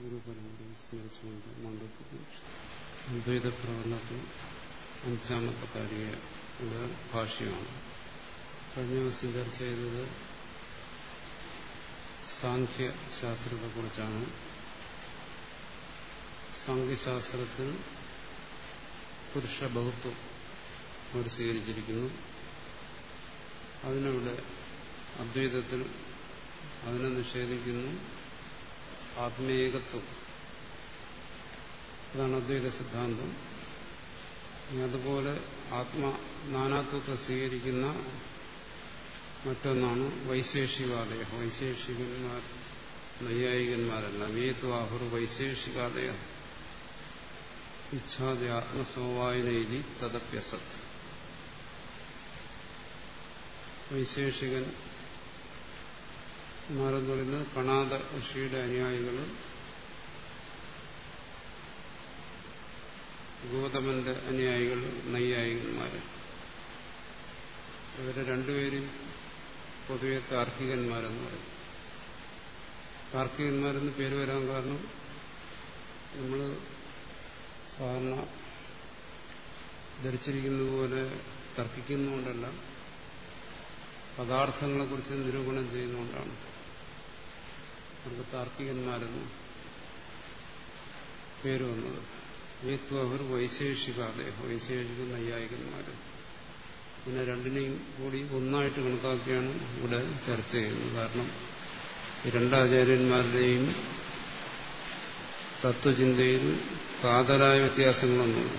ഗുരുപരമ്പരയെ സ്മരിച്ചുകൊണ്ട് മാണ്ഡവ്യത്തിൽ അദ്വൈത പ്രകടനത്തിൽ അഞ്ചാമത്തെ കാര്യയുടെ ഭാഷയാണ് കഴിഞ്ഞ ദിവസം ചർച്ച ചെയ്തത് സാഖ്യശാസ്ത്രത്തെക്കുറിച്ചാണ്. സാഖ്യശാസ്ത്രത്തിൽ പുരുഷ ബഹുത്വം അവർ സ്വീകരിച്ചിരിക്കുന്നു. അതിനവിടെ അദ്വൈതത്തിൽ അതിനെ നിഷേധിക്കുന്നു. ആത്മീയകത്വം. അതാണ് അദ്വൈത സിദ്ധാന്തം. അതുപോലെ ആത്മ നാനാത്വത്തെ സ്വീകരിക്കുന്ന മറ്റൊന്നാണ് വൈശേഷികാലയ വൈശേഷികന്മാർ നൈയായികന്മാരല്ല. വീത്വാഹുർ വൈശേഷികാലയ ഇച്ഛാദി ആത്മസമവായനയിലി തദപ്യസത്. വൈശേഷികൻ മാരെന്ന് പറയുന്നത് കണാദ ഋഷിയുടെ അനുയായികൾ. ഗൗതമന്റെ അനുയായികൾ നൈയായികന്മാര്. ഇവരെ രണ്ടുപേരും പൊതുവെ താർക്കികന്മാരെന്ന് പറയും. താർക്കികന്മാരെന്ന് പേര് വരാൻ കാരണം നമ്മൾ സാധാരണ ധരിച്ചിരിക്കുന്നത് പോലെ തർക്കിക്കുന്നതുകൊണ്ടല്ല പദാർത്ഥങ്ങളെക്കുറിച്ച് നിരൂപണം ചെയ്യുന്നതുകൊണ്ടാണ്. അവർക്ക് താർക്കികന്മാരെന്ന് പേര് വന്നത്. ഏത്വ അവർ അദ്ദേഹം വൈശേഷിക നൈയായികന്മാർ പിന്നെ രണ്ടിനെയും കൂടി ഒന്നായിട്ട് കണക്കാക്കിയാണ് ഇവിടെ ചർച്ച ചെയ്യുന്നത്. കാരണം രണ്ടാചാര്യന്മാരുടെയും തത്വചിന്തയിൽ കാതലായ വ്യത്യാസങ്ങളൊന്നുമില്ല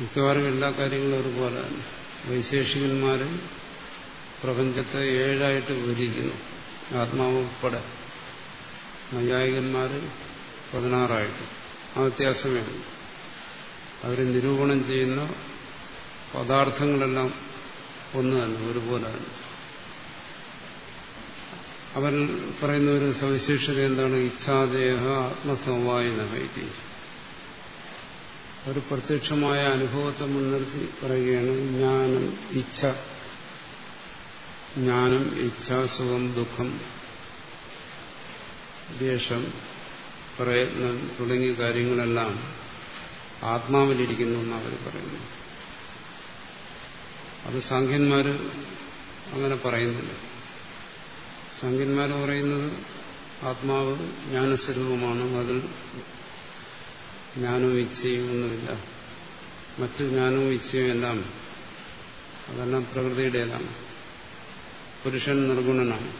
മിക്കവാറും എല്ലാ കാര്യങ്ങളും ഒരുപോലെ തന്നെ. വൈശേഷികന്മാർ പ്രപഞ്ചത്തെ ഏഴായിട്ട് വിഭജിക്കുന്നു. ആത്മാവ് ഉൾപ്പെടെ. നൈയായികന്മാർ പതിനാറായിട്ട്. ആ വ്യത്യാസമേ അവർ നിരൂപണം ചെയ്യുന്ന പദാർത്ഥങ്ങളെല്ലാം ഒന്ന് തന്നെ ഒരുപോലെ തന്നെ. അവർ പറയുന്ന ഒരു സവിശേഷത എന്താണ്? ഇച്ഛാദേഹ ആത്മസമവായന വൈദ്യ ഒരു പ്രത്യക്ഷമായ അനുഭവത്തെ മുൻനിർത്തി പറയുകയാണ് ജ്ഞാനം ഇച്ഛ. ജ്ഞാനം ഇച്ഛ സുഖം ദുഃഖം ദ്വേഷം പ്രയത്നം തുടങ്ങിയ കാര്യങ്ങളെല്ലാം ആത്മാവിലിരിക്കുന്നു എന്നാണ് പറയുന്നു അത് സംഖ്യന്മാര് അങ്ങനെ പറയുന്നില്ല. സാഖ്യന്മാർ പറയുന്നത് ആത്മാവ് ജ്ഞാനസ്വരൂപമാണ് അതിൽ ജ്ഞാനവും ഇച്ഛയും ഒന്നുമില്ല. മറ്റു ജ്ഞാനവും ഇച്ഛയും എല്ലാം അതെല്ലാം പ്രകൃതിയുടേതാണ്. പുരുഷൻ നിർഗുണനാണ്.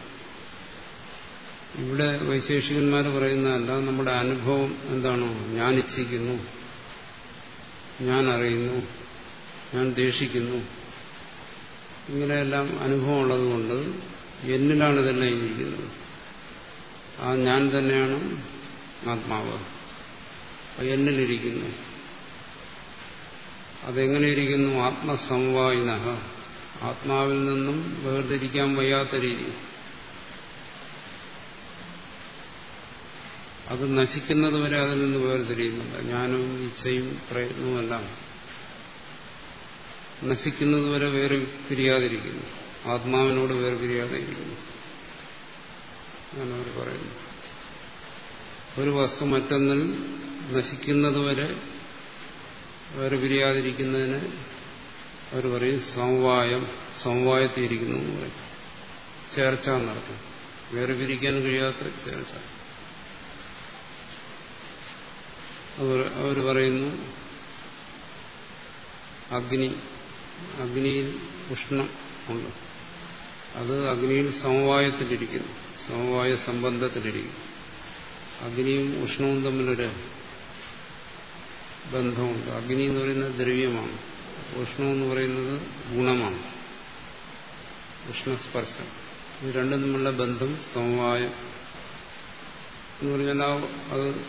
ഇവിടെ വൈശേഷികന്മാർ പറയുന്നതല്ല നമ്മുടെ അനുഭവം എന്താണോ? ഞാൻ ഇച്ഛിക്കുന്നു. ഞാൻ അറിയുന്നു. ഞാൻ ദേഷിക്കുന്നു. ഇങ്ങനെയെല്ലാം അനുഭവം ഉള്ളതുകൊണ്ട് എന്നിലാണ് ഇതെല്ലാം ഇരിക്കുന്നത്. ആ ഞാൻ തന്നെയാണ് ആത്മാവ്. എന്നിലിരിക്കുന്നു അതെങ്ങനെയിരിക്കുന്നു ഇരിക്കുന്നു. ആത്മസംവായിന ആത്മാവിൽ നിന്നും വേർതിരിക്കാൻ വയ്യാത്ത രീതി. അത് നശിക്കുന്നത് വരെ അതിൽ നിന്ന് വേർതിരിയുന്നില്ല ജ്ഞാനവും ഇച്ഛയും പ്രയത്നവുമെല്ലാം നശിക്കുന്നത് വരെ വേറെ പിരിയാതിരിക്കുന്നു ആത്മാവിനോട് വേർ ഇരിക്കുന്നു ഞാനവർ പറയുന്നു. ഒരു വസ്തു മറ്റൊന്നിൽ നശിക്കുന്നതുവരെ വേറെ പിരിയാതിരിക്കുന്നതിന് അവർ പറയും സമവായം സമവായത്തിയിരിക്കുന്നു എന്ന് പറയും. ചേർച്ച നടത്തും വേറെ പിരിക്കാൻ കഴിയാത്ത ചേർച്ച. അവർ പറയുന്നു അഗ്നി അഗ്നിയിൽ ഉഷ്ണം ഉണ്ട്. അത് അഗ്നിയിൽ സമവായത്തിലിരിക്കുന്നു. സമവായ സംബന്ധത്തിലിരിക്കുന്നു. അഗ്നിയും ഉഷ്ണവും തമ്മിലൊരു ബന്ധമുണ്ട്. അഗ്നി എന്ന് പറയുന്നത് ദ്രവ്യമാണ്. ഉഷ്ണം എന്ന് പറയുന്നത് ഗുണമാണ്. ഉഷ്ണസ്പർശം. ഇത് രണ്ടും തമ്മിലുള്ള ബന്ധം സമവായം. എന്ന് പറഞ്ഞാൽ അത്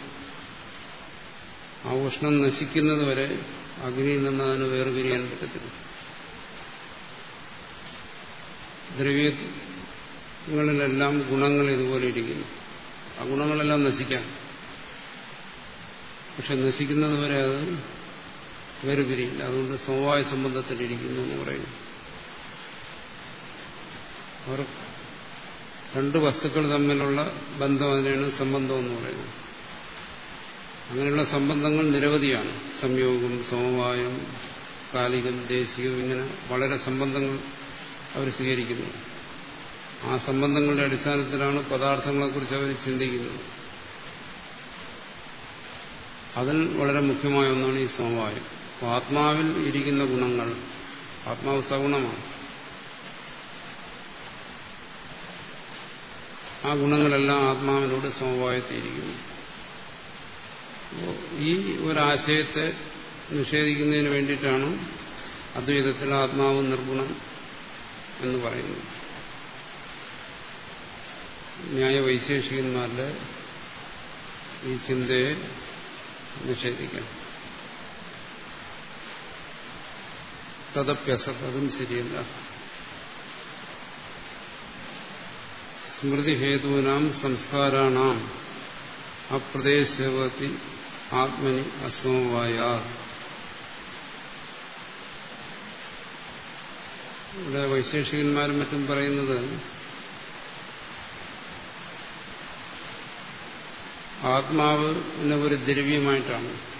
ആ ഉഷ്ണം നശിക്കുന്നത് വരെ അഗ്നിയിൽ നിന്ന് അതിന് വേർപിരിയാൻ പറ്റത്തില്ല ദ്രവ്യങ്ങളിലെല്ലാം ഗുണങ്ങൾ ഇതുപോലെ ഇരിക്കുന്നു. ആ ഗുണങ്ങളെല്ലാം നശിക്കാം. പക്ഷെ നശിക്കുന്നത് വരെ അത് വേർപിരിയില്ല അതുകൊണ്ട് സമവായ സംബന്ധത്തിലിരിക്കുന്നു എന്ന് പറയുന്നു. അവർ രണ്ട് വസ്തുക്കൾ തമ്മിലുള്ള ബന്ധം അതിനാണ് സംബന്ധം എന്ന് പറയുന്നത്. അങ്ങനെയുള്ള സംബന്ധങ്ങൾ നിരവധിയാണ്. സംയോഗം സമവായം കാലികം ദേശികം ഇങ്ങനെ വളരെ സംബന്ധങ്ങൾ അവർ സ്വീകരിക്കുന്നു. ആ സംബന്ധങ്ങളുടെ അടിസ്ഥാനത്തിലാണ് പദാർത്ഥങ്ങളെക്കുറിച്ച് അവർ ചിന്തിക്കുന്നത്. അതിൽ വളരെ മുഖ്യമായ ഒന്നാണ് ഈ സമവായം. ആത്മാവിൽ ഇരിക്കുന്ന ഗുണങ്ങൾ ആത്മാവ് സഗുണമാണ്. ആ ഗുണങ്ങളെല്ലാം ആത്മാവിനോട് സമവായത്തിയിരിക്കുന്നു ഈ ഒരാശയത്തെ നിഷേധിക്കുന്നതിന് വേണ്ടിയിട്ടാണ് അദ്വൈതത്തിൽ ആത്മാവ് നിർഗുണം എന്ന് പറയുന്നത്. ന്യായവൈശേഷികന്മാരുടെ ഈ ചിന്തയെ നിഷേധിക്കാം തദപ്യസത് ശരിയല്ല. സ്മൃതിഹേതൂനാം സംസ്കാരാണാം. അപ്രദേശവതി ആത്മനി അസമവായ ഇവിടെ വൈശേഷികന്മാരും മറ്റും പറയുന്നത് ആത്മാവ് എന്ന ഒരു ദ്രവ്യമായിട്ടാണ്.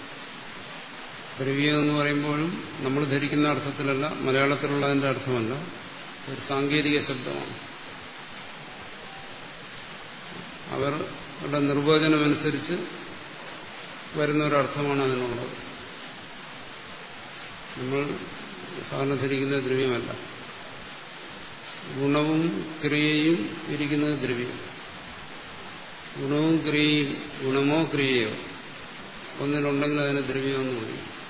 ദ്രവ്യം എന്ന് പറയുമ്പോഴും നമ്മൾ ധരിക്കുന്ന അർത്ഥത്തിലല്ല മലയാളത്തിലുള്ളതിന്റെ അർത്ഥമല്ല. ഒരു സാങ്കേതിക ശബ്ദമാണ്. അവരുടെ നിർവചനമനുസരിച്ച് വരുന്ന ഒരർത്ഥമാണ് അതിനുള്ളത്. നമ്മൾ സാധാരണ ധരിക്കുന്ന ദ്രവ്യമല്ല. ഗുണവും ക്രിയയും ഇരിക്കുന്നത് ദ്രവ്യം. ഗുണവും ക്രിയയും ഗുണമോ ക്രിയയോ ഒന്നിനുണ്ടെങ്കിൽ അതിന് ദ്രവ്യമെന്ന് പറയും.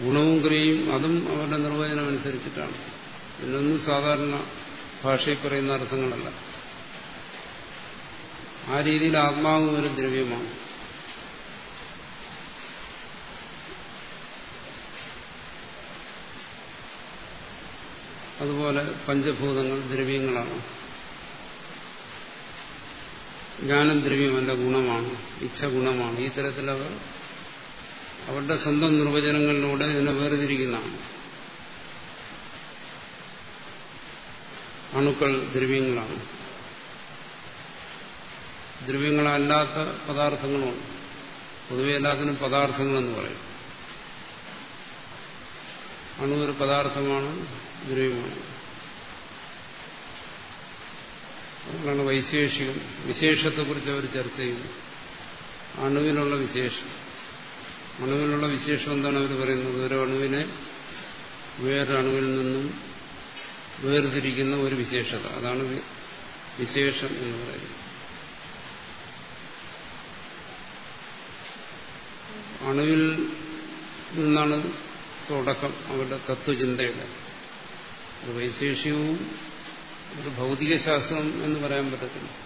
ഗുണവും ക്രിയയും അതും അവരുടെ നിർവചനം അനുസരിച്ചിട്ടാണ് ഇതിനൊന്നും സാധാരണ ഭാഷയിൽ പറയുന്ന അർത്ഥങ്ങളല്ല. ആ രീതിയിൽ ആത്മാവ് ഒരു ദ്രവ്യമാണ്. അതുപോലെ പഞ്ചഭൂതങ്ങൾ ദ്രവ്യങ്ങളാണ്. ജ്ഞാനം ദ്രവ്യമല്ല ഗുണമാണ് ഇച്ഛ ഗുണമാണ് ഈ തരത്തിലവർ അവരുടെ സ്വന്തം നിർവചനങ്ങളിലൂടെ ഇതിനെ വേർതിരിക്കുന്നതാണ്. അണുക്കൾ ദ്രവ്യങ്ങളാണ്. ദ്രവ്യങ്ങളല്ലാത്ത പദാർത്ഥങ്ങളുമുണ്ട് പൊതുവെ എല്ലാത്തിനും പദാർത്ഥങ്ങളെന്ന് പറയും. അണു ഒരു പദാർത്ഥമാണ് ദ്രവ്യമാണ്. അതുകൊണ്ടാണ് വൈശേഷികം. വിശേഷത്തെക്കുറിച്ച് അവർ ചർച്ച ചെയ്യുന്നു. അണുവിനുള്ള വിശേഷം. അണുവിനുള്ള വിശേഷം എന്താണ് അവർ പറയുന്നത്? ഒരു അണുവിനെ വേറൊരണുവിൽ നിന്നും വേർതിരിക്കുന്ന ഒരു വിശേഷത. അതാണ് വിശേഷം എന്ന് പറയുന്നത്. അണുവിൽ നിന്നാണ് തുടക്കം അവരുടെ തത്വചിന്തയുടെ ഒരു വൈശേഷികവും ഒരു ഭൗതികശാസ്ത്രം എന്ന് പറയാൻ പറ്റത്തില്ല.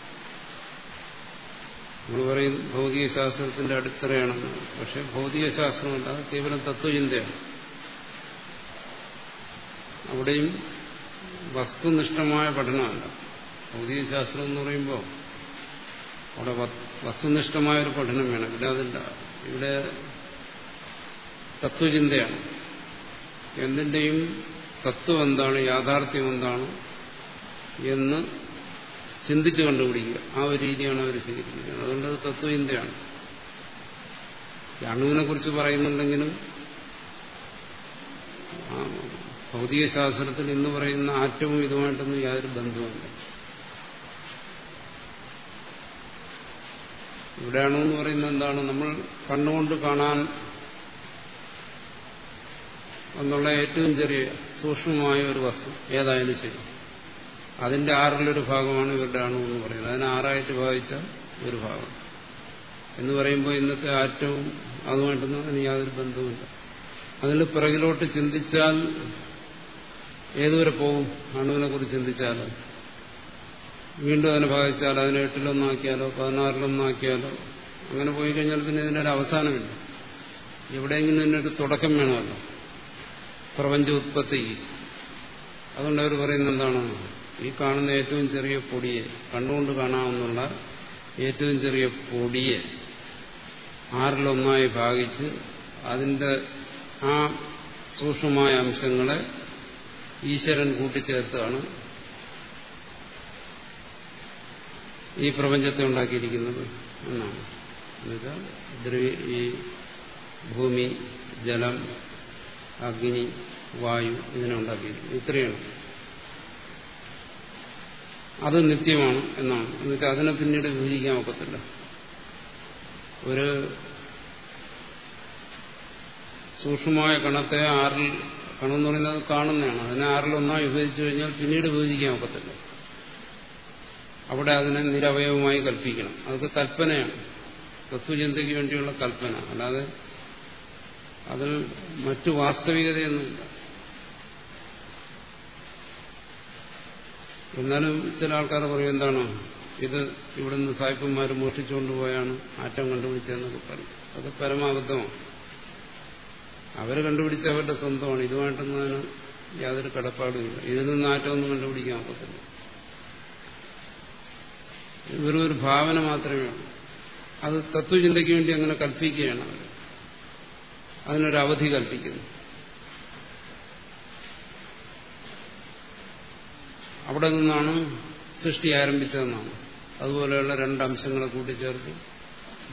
നമ്മൾ പറയും ഭൗതിക ശാസ്ത്രത്തിന്റെ അടിത്തറയാണെന്ന്. പക്ഷെ ഭൗതിക ശാസ്ത്രമല്ല കേവലം തത്വചിന്തയാണ്. അവിടെയും വസ്തുനിഷ്ഠമായ പഠനമല്ല. ഭൗതിക ശാസ്ത്രം എന്ന് പറയുമ്പോൾ അവിടെ വസ്തുനിഷ്ഠമായ ഒരു പഠനം വേണം. ഇവിടെ അതില്ല. ഇവിടെ തത്വചിന്തയാണ്. എന്തിന്റെയും തത്വം എന്താണ് യാഥാർത്ഥ്യം എന്താണ് എന്ന് ചിന്തിച്ചു കണ്ടുപിടിക്കുക. ആ ഒരു രീതിയാണ് അവർ സ്വീകരിക്കുന്നത്. അതുകൊണ്ട് അത് തത്വചിന്തയാണ്. അണുവിനെ കുറിച്ച് പറയുന്നുണ്ടെങ്കിലും ഭൗതിക ശാസ്ത്രത്തിൽ ഇന്ന് പറയുന്ന ആറ്റവും ഇതുമായിട്ടൊന്നും യാതൊരു ബന്ധവുമില്ല. ഇവിടെ അണുവെന്ന് പറയുന്നത് എന്താണ്? നമ്മൾ കണ്ണുകൊണ്ട് കാണാൻ എന്നുള്ള ഏറ്റവും ചെറിയ സൂക്ഷ്മമായ ഒരു വസ്തു. ഏതായാലും ശരി. അതിന്റെ ആറിലൊരു ഭാഗമാണ് ഇവരുടെ അണു എന്ന് പറയുന്നത്. അതിനെ ആറായിട്ട് ഭാവിച്ച ഒരു ഭാഗം. എന്ന് പറയുമ്പോൾ ഇന്നത്തെ ആറ്റവും അതുമായിട്ടൊന്നും അതിന് യാതൊരു ബന്ധവുമില്ല. അതിൽ പിറകിലോട്ട് ചിന്തിച്ചാൽ ഏതുവരെ പോകും? അണുവിനെ കുറിച്ച് ചിന്തിച്ചാലോ? വീണ്ടും അതിനെ ഭാവിച്ചാൽ അതിനെ എട്ടിലൊന്നാക്കിയാലോ പതിനാറിലൊന്നാക്കിയാലോ അങ്ങനെ പോയി കഴിഞ്ഞാൽ പിന്നെ ഇതിനൊരു അവസാനമില്ല. എവിടെയെങ്കിലും ഇതിനൊരു തുടക്കം വേണമല്ലോ. പ്രപഞ്ച ഉത്പത്തി അതുകൊണ്ട് അവർ പറയുന്നത് എന്താണ്? ഈ കാണുന്ന ഏറ്റവും ചെറിയ പൊടിയെ കണ്ടുകൊണ്ട് കാണാവുന്ന ഏറ്റവും ചെറിയ പൊടിയെ ആറിലൊന്നായി ഭാഗിച്ച് അതിന്റെ ആ സൂക്ഷ്മമായ അംശങ്ങളെ ഈശ്വരൻ കൂട്ടിച്ചേർത്താണ് ഈ പ്രപഞ്ചത്തെ ഉണ്ടാക്കിയിരിക്കുന്നത് എന്നാണ്. എന്നുവെച്ചാൽ ദ്രവ്യ ഈ ഭൂമി ജലം അഗ്നി വായു ഇതിനെ ഉണ്ടാക്കിയിരിക്കുന്നത്. ഇത്രയാണ്. അത് നിത്യമാണ് എന്നാണ്. എന്നുവെച്ചാൽ അതിനെ പിന്നീട് വിഭജിക്കാൻ ഒക്കത്തില്ല. ഒരു സൂക്ഷ്മമായ കണത്തെ ആറിൽ കണമെന്ന് പറയുന്നത് കാണുന്നതാണ്. അതിനെ ആറിൽ ഒന്നായി വിഭജിച്ചു കഴിഞ്ഞാൽ പിന്നീട് വിഭജിക്കാൻ ഒക്കത്തില്ല. അവിടെ അതിനെ നിരവയവമായി കൽപ്പിക്കണം. അതൊക്കെ കൽപ്പനയാണ്. തത്വചിന്തയ്ക്ക് വേണ്ടിയുള്ള കൽപ്പന. അല്ലാതെ അതിൽ മറ്റു വാസ്തവികതയൊന്നുമില്ല. എന്നാലും ചില ആൾക്കാർ പറയും എന്താണ്? ഇത് ഇവിടുന്ന് സായിപ്പന്മാർ മോഷ്ടിച്ചുകൊണ്ടുപോയാണ് ആറ്റം കണ്ടുപിടിച്ചതെന്നൊക്കെ പറയും. അത് പരമാബദ്ധമാണ്. അവർ കണ്ടുപിടിച്ച അവരുടെ സ്വന്തമാണ്. ഇതുമായിട്ടൊന്നും യാതൊരു കടപ്പാടുമില്ല. ഇതിൽ നിന്ന് ആറ്റമൊന്നും കണ്ടുപിടിക്കാൻ ഒക്കത്തില്ല. വെറും ഒരു ഭാവന മാത്രമേ ഉള്ളൂ. അത് തത്വചിന്തയ്ക്ക് വേണ്ടി അങ്ങനെ കൽപ്പിക്കുകയാണ് അവർ. അതിനൊരു അവധി കൽപ്പിക്കുന്നു. അവിടെ നിന്നാണ് സൃഷ്ടി ആരംഭിച്ചതെന്നാണ്. അതുപോലെയുള്ള രണ്ട് അംശങ്ങളെ കൂട്ടിച്ചേർത്ത്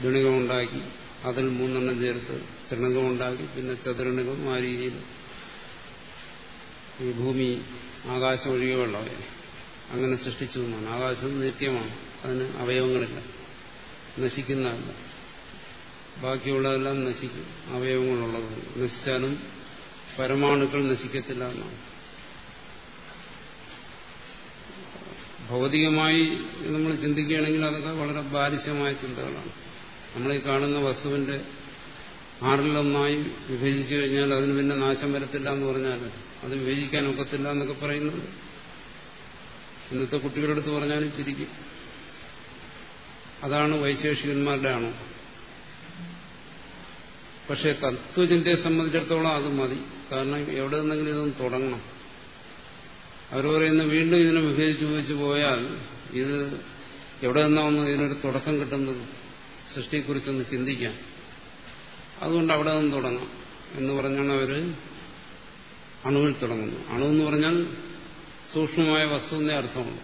ഗണികമുണ്ടാക്കി അതിൽ മൂന്നെണ്ണം ചേർത്ത് തൃണകമുണ്ടാക്കി പിന്നെ ചതുരണികം ആ രീതിയിൽ ഈ ഭൂമി ആകാശം ഒഴികെയുള്ളവയെ അങ്ങനെ സൃഷ്ടിച്ചു എന്നാണ്. ആകാശം നിത്യമാണ് അതിന് അവയവങ്ങളില്ല നശിക്കുന്നതല്ല. ബാക്കിയുള്ളതെല്ലാം നശിക്കും അവയവങ്ങളുള്ളത് നശിച്ചാലും പരമാണുക്കൾ നശിക്കത്തില്ല എന്നാണ്. ഭൗതികമായി നമ്മൾ ചിന്തിക്കുകയാണെങ്കിൽ അതൊക്കെ വളരെ ബാലിശമായ ചിന്തകളാണ്. നമ്മൾ ഈ കാണുന്ന വസ്തുവിന്റെ ആറിലൊന്നായി വിഭജിച്ചു കഴിഞ്ഞാൽ അതിന് പിന്നെ നാശം വരത്തില്ല എന്ന് പറഞ്ഞാൽ അത് വിഭജിക്കാൻ ഒക്കത്തില്ല എന്നൊക്കെ പറയുന്നത് ഇന്നത്തെ കുട്ടികളുടെ അടുത്ത് പറഞ്ഞാലും ചിരിക്കും. അതാണ് വൈശേഷികന്മാരുടെ ആണോ പക്ഷെ തത്വചിന്തയെ സംബന്ധിച്ചിടത്തോളം അത് മതി. കാരണം എവിടെ നിന്നെങ്കിലും ഇതൊന്ന് തുടങ്ങണം. അവർ പറയുന്ന വീണ്ടും ഇതിനെ വിഭേദിച്ചു വെച്ച് പോയാൽ ഇത് എവിടെ നിന്നാണ് ഇതിനൊരു തുടക്കം കിട്ടുന്നത്? സൃഷ്ടിയെക്കുറിച്ചൊന്ന് ചിന്തിക്കാം. അതുകൊണ്ട് അവിടെ നിന്ന് തുടങ്ങാം എന്ന് പറഞ്ഞാണ് അവർ അണുവിൽ തുടങ്ങുന്നത്. എന്ന് പറഞ്ഞാൽ സൂക്ഷ്മമായ വസ്തുവിന്റെ അർത്ഥമുണ്ട്.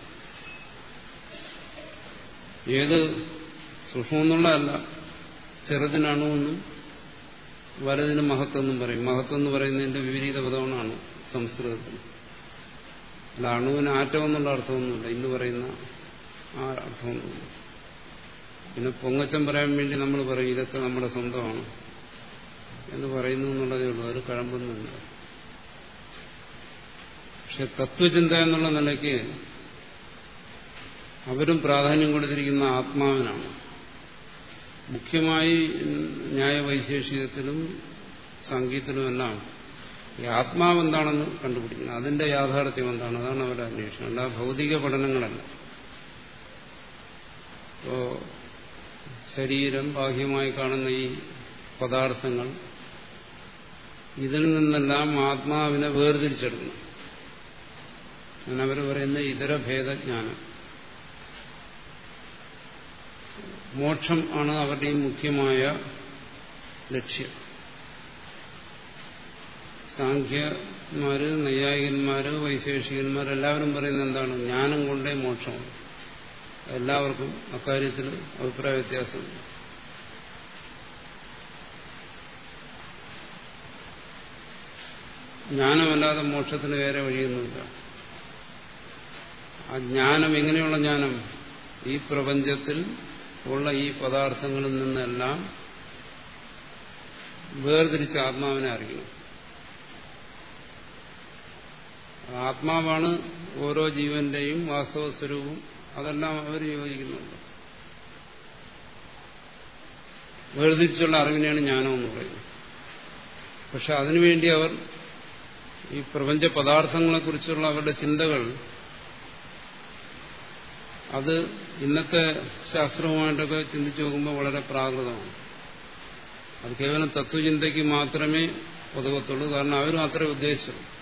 ഏത് സൂക്ഷ്മമെന്നുള്ളതല്ല ചെറുതിന് അണുവെന്നും വലുതിന് മഹത്വെന്നും പറയും. മഹത്വം എന്ന് പറയുന്നതിന്റെ വിപരീത പദമാണ് സംസ്കൃതത്തിൽ. അല്ല അണുവിന് ആറ്റം എന്നുള്ള അർത്ഥമൊന്നുമില്ല. ഇന്ന് പറയുന്ന ആ അർത്ഥമൊന്നുമില്ല. പിന്നെ പൊങ്ങച്ചം പറയാൻ വേണ്ടി നമ്മൾ പറയും ഇതൊക്കെ നമ്മുടെ സ്വന്തമാണ് എന്ന് പറയുന്നു എന്നുള്ളതേ ഉള്ളൂ. അത് കഴമ്പൊന്നുമില്ല. പക്ഷെ തത്വചിന്ത എന്നുള്ള നിലയ്ക്ക് അവരും പ്രാധാന്യം കൊടുത്തിരിക്കുന്ന ആത്മാവിനാണ്. മുഖ്യമായി ന്യായവൈശേഷികത്തിലും സംഗീതത്തിലുമെല്ലാം ഈ ആത്മാവ് എന്താണെന്ന് കണ്ടുപിടിക്കുന്നത്. അതിന്റെ യാഥാർത്ഥ്യം എന്താണ്? അതാണ് അവരുടെ അന്വേഷണം. അല്ല ഭൗതിക പഠനങ്ങളല്ല. ഇപ്പോ ശരീരം ബാഹ്യമായി കാണുന്ന ഈ പദാർത്ഥങ്ങൾ ഇതിൽ നിന്നെല്ലാം ആത്മാവിനെ വേർതിരിച്ചെടുക്കണം അവർ പറയുന്ന ഇതര ഭേദജ്ഞാനം. മോക്ഷം ആണ് അവരുടെയും മുഖ്യമായ ലക്ഷ്യം. സാഖ്യന്മാര് നൈയായികന്മാര് വൈശേഷികന്മാർ എല്ലാവരും പറയുന്നത് എന്താണ്? ജ്ഞാനം കൊണ്ടേ മോക്ഷമാണ് എല്ലാവർക്കും അക്കാര്യത്തിൽ അഭിപ്രായ വ്യത്യാസമുണ്ട് ജ്ഞാനമല്ലാതെ മോക്ഷത്തിന് വേറെ വഴിയൊന്നുമില്ല. ആ ജ്ഞാനം എങ്ങനെയുള്ള ജ്ഞാനം? ഈ പ്രപഞ്ചത്തിൽ ഉള്ള ഈ പദാർത്ഥങ്ങളിൽ നിന്നെല്ലാം വേർതിരിച്ച് ആത്മാവിനെ അറിയണം. ആത്മാവാണ് ഓരോ ജീവന്റെയും വാസ്തവ സ്വരൂപം അതെല്ലാം അവർ യോജിക്കുന്നുണ്ട്. വേർതിരിച്ചുള്ള അറിവിനെയാണ് ജ്ഞാനം എന്ന് പറയുന്നത്. പക്ഷെ അതിനുവേണ്ടി അവർ ഈ പ്രപഞ്ച പദാർത്ഥങ്ങളെക്കുറിച്ചുള്ള അവരുടെ ചിന്തകൾ അത് ഇന്നത്തെ ശാസ്ത്രവുമായിട്ടൊക്കെ ചിന്തിച്ചു നോക്കുമ്പോൾ വളരെ പ്രാകൃതമാണ്. അത് കേവലം തത്വചിന്തയ്ക്ക് മാത്രമേ ഒതുകത്തുള്ളൂ കാരണം അവരും അത്ര ഉദ്ദേശിച്ചു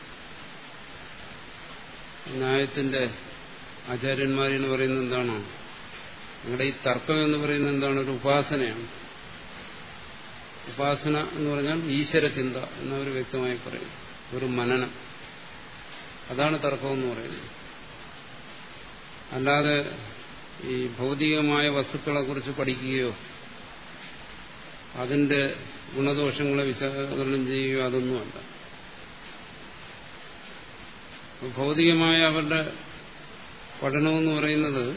ന്യായത്തിന്റെ ആചാര്യന്മാരെന്ന് പറയുന്നത് എന്താണ്? നിങ്ങളുടെ ഈ തർക്കം എന്ന് പറയുന്നത് എന്താണ്? ഒരു ഉപാസനയാണ്. ഉപാസന എന്ന് പറഞ്ഞാൽ ഈശ്വരചിന്ത എന്നവർ വ്യക്തമായി പറയും. ഒരു മനനം. അതാണ് തർക്കം എന്ന് പറയുന്നത്. അല്ലാതെ ഈ ഭൗതികമായ വസ്തുക്കളെ കുറിച്ച് പഠിക്കുകയോ അതിന്റെ ഗുണദോഷങ്ങളെ വിശകലനം ചെയ്യുകയോ അതൊന്നുമല്ല. ഭൗതികമായ അവരുടെ പഠനമെന്ന് പറയുന്നത്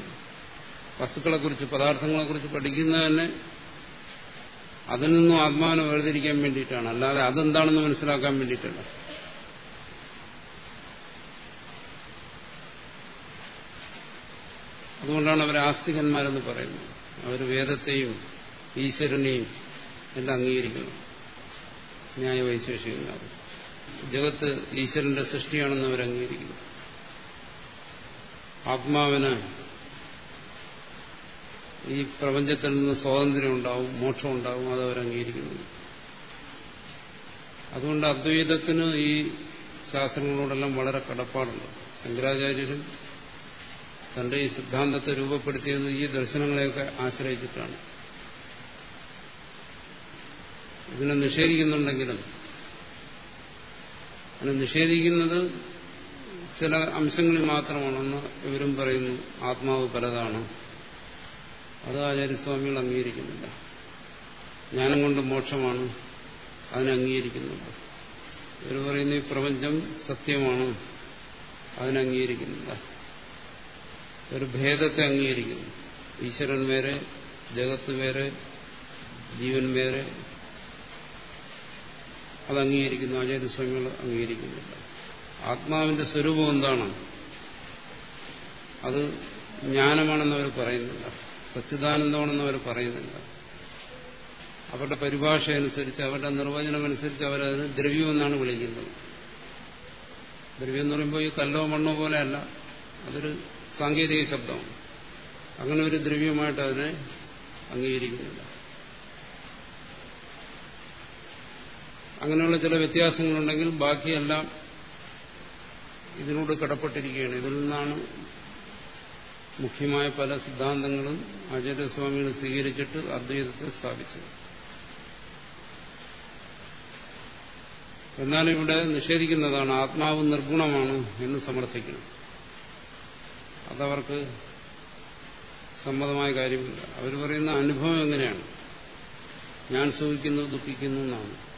വസ്തുക്കളെക്കുറിച്ച് പദാർത്ഥങ്ങളെക്കുറിച്ച് പഠിക്കുന്ന തന്നെ അതിൽ നിന്നും ആത്മാവിനെ വേർതിരിക്കാൻ വേണ്ടിയിട്ടാണ്. അല്ലാതെ അതെന്താണെന്ന് മനസ്സിലാക്കാൻ വേണ്ടിയിട്ടല്ല. അതുകൊണ്ടാണ് അവർ ആസ്തികന്മാരെന്ന് പറയുന്നത്. അവർ വേദത്തെയും ഈശ്വരനെയും എല്ലാം അംഗീകരിക്കുന്നു. ന്യായവൈശേഷികന്മാർ. ജഗത്ത് ഈശ്വരന്റെ സൃഷ്ടിയാണെന്ന് അവർ അംഗീകരിക്കുന്നു ആത്മാവിന് ഈ പ്രപഞ്ചത്തിൽ നിന്ന് സ്വാതന്ത്ര്യം ഉണ്ടാവും മോക്ഷം ഉണ്ടാവും അത് അവർ അംഗീകരിക്കുന്നു അതുകൊണ്ട് അദ്വൈതത്തിന് ഈ ശാസ്ത്രങ്ങളോടെല്ലാം വളരെ കടപ്പാടുണ്ട്. ശങ്കരാചാര്യരും തന്റെ ഈ സിദ്ധാന്തത്തെ രൂപപ്പെടുത്തിയത് ഈ ദർശനങ്ങളെയൊക്കെ ആശ്രയിച്ചിട്ടാണ്. ഇതിനെ നിഷേധിക്കുന്നുണ്ടെങ്കിലും അതിനെ നിഷേധിക്കുന്നത് ചില അംശങ്ങളിൽ മാത്രമാണെന്ന് ഇവരും പറയുന്നു ആത്മാവ് പലതാണ്. അത് ആചാര്യസ്വാമികൾ അംഗീകരിക്കുന്നില്ല. ജ്ഞാനം കൊണ്ട് മോക്ഷമാണ് അതിനെ അംഗീകരിക്കുന്നുണ്ട് ഇവർ പറയുന്ന ഈ പ്രപഞ്ചം സത്യമാണ് അതിനെ അംഗീകരിക്കുന്നില്ല. ഒരു ഭേദത്തെ അംഗീകരിക്കുന്നു. ഈശ്വരൻ വേറെ ജഗത്ത് വേറെ ജീവൻ വേറെ അത് അംഗീകരിക്കുന്നു ആചാര്യസ്വാമികൾ അംഗീകരിക്കുന്നില്ല. ആത്മാവിന്റെ സ്വരൂപം എന്താണ്? അത് ജ്ഞാനമാണെന്ന് അവർ പറയുന്നില്ല. സച്ചിദാനന്ദമാണെന്ന് അവർ പറയുന്നില്ല. അവരുടെ പരിഭാഷ അനുസരിച്ച് അവരുടെ നിർവചനം അനുസരിച്ച് അവരതിന് ദ്രവ്യമെന്നാണ് വിളിക്കുന്നത്. ദ്രവ്യം എന്ന് പറയുമ്പോൾ ഈ കല്ലോ മണ്ണോ പോലെയല്ല അതൊരു സാങ്കേതിക ശബ്ദമാണ്. അങ്ങനെ ഒരു ദ്രവ്യമായിട്ട് അതിനെ അംഗീകരിക്കുന്നില്ല. അങ്ങനെയുള്ള ചില വ്യത്യാസങ്ങളുണ്ടെങ്കിൽ ബാക്കിയെല്ലാം ഇതിനോട് കടപ്പെട്ടിരിക്കുകയാണ്. ഇതിൽ നിന്നാണ് മുഖ്യമായ പല സിദ്ധാന്തങ്ങളും ആചാര്യസ്വാമികൾ സ്വീകരിച്ചിട്ട് അദ്വൈതത്തെ സ്ഥാപിച്ചത്. എന്നാൽ ഇവിടെ നിഷേധിക്കുന്നതാണ് ആത്മാവ് നിർഗുണമാണ് എന്ന് സമർത്ഥിക്കണം. അതവർക്ക് സമ്മതമായ കാര്യമില്ല. അവർ പറയുന്ന അനുഭവം എങ്ങനെയാണ്? ഞാൻ സുഖിക്കുന്നു ദുഃഖിക്കുന്നു എന്നാണ്.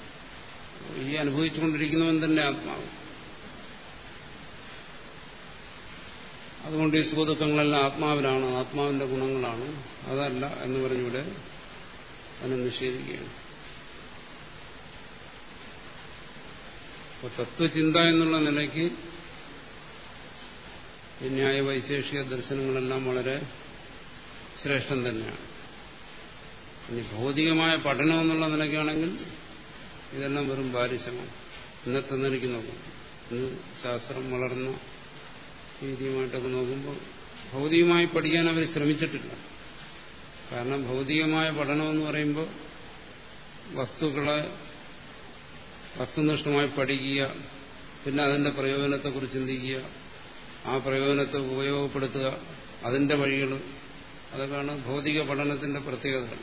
ഈ അനുഭവിച്ചുകൊണ്ടിരിക്കുന്നവൻ തന്നെ ആത്മാവ്. അതുകൊണ്ട് ഈ സുഖദുഃഖങ്ങളെല്ലാം ആത്മാവിലാണ് ആത്മാവിന്റെ ഗുണങ്ങളാണ്. അതല്ല എന്ന് പറഞ്ഞിവിടെ അതിനെ നിഷേധിക്കുകയാണ്. അപ്പൊ തത്വചിന്ത എന്നുള്ള നിലയ്ക്ക് ഈ ന്യായ വൈശേഷിക ദർശനങ്ങളെല്ലാം വളരെ ശ്രേഷ്ഠം തന്നെയാണ്. ഇനി ഭൗതികമായ പഠനം എന്നുള്ള നിലയ്ക്കാണെങ്കിൽ ഇതെല്ലാം വെറും ബാലിശമാണ് ഇന്നത്തെ നിലയ്ക്ക് നോക്കും. ഇന്ന് ശാസ്ത്രം വളർന്ന രീതിയുമായിട്ടൊക്കെ നോക്കുമ്പോൾ ഭൗതികമായി പഠിക്കാൻ അവർ ശ്രമിച്ചിട്ടില്ല. കാരണം ഭൗതികമായ പഠനമെന്ന് പറയുമ്പോൾ വസ്തുക്കളെ വസ്തുനിഷ്ഠമായി പഠിക്കുക പിന്നെ അതിന്റെ പ്രയോജനത്തെക്കുറിച്ച് ചിന്തിക്കുക ആ പ്രയോജനത്തെ ഉപയോഗപ്പെടുത്തുക അതിന്റെ വഴികൾ അതൊക്കെയാണ് ഭൗതിക പഠനത്തിന്റെ പ്രത്യേകതകൾ.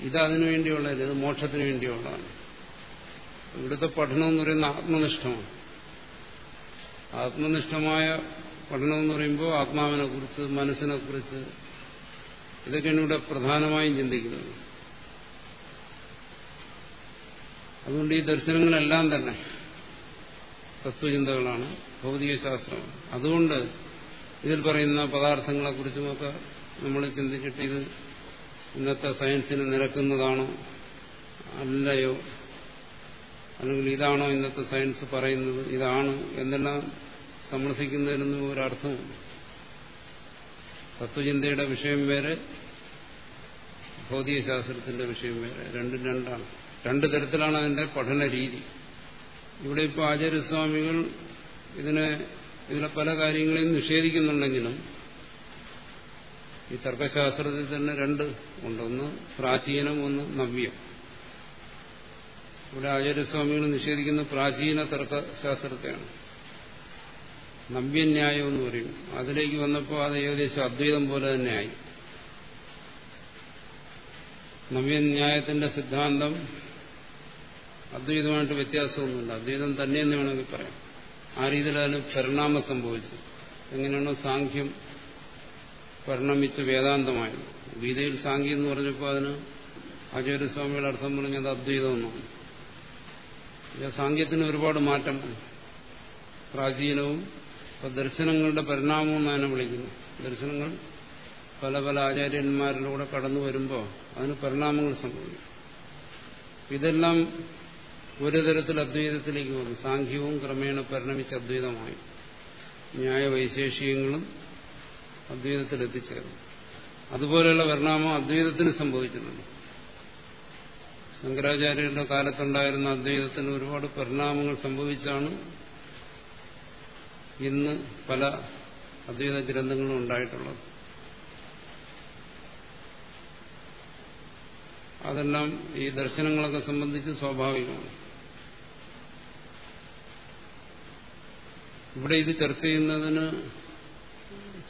ഇത് അതിനു വേണ്ടിയുള്ളത് ഇത് മോക്ഷത്തിന് വേണ്ടിയുള്ളതാണ്. ഇവിടുത്തെ പഠനം എന്ന് പറയുന്ന ആത്മനിഷ്ഠമാണ്. ആത്മനിഷ്ഠമായ പഠനം എന്ന് പറയുമ്പോൾ ആത്മാവിനെ കുറിച്ച് മനസ്സിനെ കുറിച്ച് ഇതൊക്കെയാണ് ഇവിടെ പ്രധാനമായും ചിന്തിക്കുന്നത്. അതുകൊണ്ട് ഈ ദർശനങ്ങളെല്ലാം തന്നെ തത്വചിന്തകളാണ് ഭൗതിക ശാസ്ത്രമാണ് അതുകൊണ്ട് ഇതിൽ പറയുന്ന പദാർത്ഥങ്ങളെ കുറിച്ചുമൊക്കെ നമ്മൾ ചിന്തിച്ചിട്ട് ഇത് ഇന്നത്തെ സയൻസിന് നിരക്കുന്നതാണോ അല്ലയോ അല്ലെങ്കിൽ ഇതാണോ ഇന്നത്തെ സയൻസ് പറയുന്നത് ഇതാണ് എന്നെല്ലാം സമ്മർദ്ദിക്കുന്നതിനൊന്നും ഒരർത്ഥമില്ല തത്വചിന്തയുടെ വിഷയം വേറെ ഭൗതികശാസ്ത്രത്തിന്റെ വിഷയം വേറെ രണ്ടും രണ്ടാണ്. രണ്ട് തരത്തിലാണ് അതിന്റെ പഠന രീതി. ഇവിടെ ഇപ്പോൾ ആചാര്യസ്വാമികൾ ഇതിനെ ഇതിലെ പല കാര്യങ്ങളെയും നിഷേധിക്കുന്നുണ്ടെങ്കിലും ഈ തർക്കശാസ്ത്രത്തിൽ തന്നെ രണ്ട് ഉണ്ട്. ഒന്ന് പ്രാചീനം ഒന്ന് നവ്യം. ഇവിടെ ആചാര്യസ്വാമികൾ നിഷേധിക്കുന്ന പ്രാചീന തർക്കശാസ്ത്രത്തെയാണ്. നവ്യന്യായം എന്ന് പറയും. അതിലേക്ക് വന്നപ്പോൾ അത് ഏകദേശം അദ്വൈതം പോലെ തന്നെയായി നവ്യന്യായത്തിന്റെ സിദ്ധാന്തം അദ്വൈതമായിട്ട് വ്യത്യാസമൊന്നുമില്ല. അദ്വൈതം തന്നെയെന്ന് വേണമെങ്കിൽ പറയാം. ആ രീതിയിലാണ് പരിണാമം സംഭവിച്ചു എങ്ങനെയാണോ സാഖ്യം പരിണമിച്ച് വേദാന്തമായത്. ഗീതയിൽ സാങ്കി എന്ന് പറഞ്ഞപ്പോൾ അതിന് ആചാര്യസ്വാമിയുടെ അർത്ഥം പറഞ്ഞത് അദ്വൈതമെന്നാണ് സാങ്കേത്തിന് ഒരുപാട് മാറ്റം പ്രാചീനവും ദർശനങ്ങളുടെ പരിണാമം എന്നാണ് വിളിക്കുന്നു. ദർശനങ്ങൾ പല പല ആചാര്യന്മാരിലൂടെ കടന്നു വരുമ്പോൾ അതിന് പരിണാമങ്ങൾ സംഭവിക്കും. ഇതെല്ലാം ഒരു തരത്തിൽ അദ്വൈതത്തിലേക്ക് വന്നു സാഖ്യവും ക്രമേണ പരിണമിച്ച് അദ്വൈതമായി. ന്യായ വൈശേഷികങ്ങളും അതുപോലെയുള്ള പരിണാമം അദ്വൈതത്തിന് സംഭവിച്ചിട്ടുണ്ട്. ശങ്കരാചാര്യരുടെ കാലത്തുണ്ടായിരുന്ന അദ്വൈതത്തിന് ഒരുപാട് പരിണാമങ്ങൾ സംഭവിച്ചാണ് ഇന്ന് പല അദ്വൈത ഗ്രന്ഥങ്ങളും ഉണ്ടായിട്ടുള്ളത്. അതെല്ലാം ഈ ദർശനങ്ങളൊക്കെ സംബന്ധിച്ച് സ്വാഭാവികമാണ്. ഇവിടെ ഇത് ചർച്ച ചെയ്യുന്നതിന്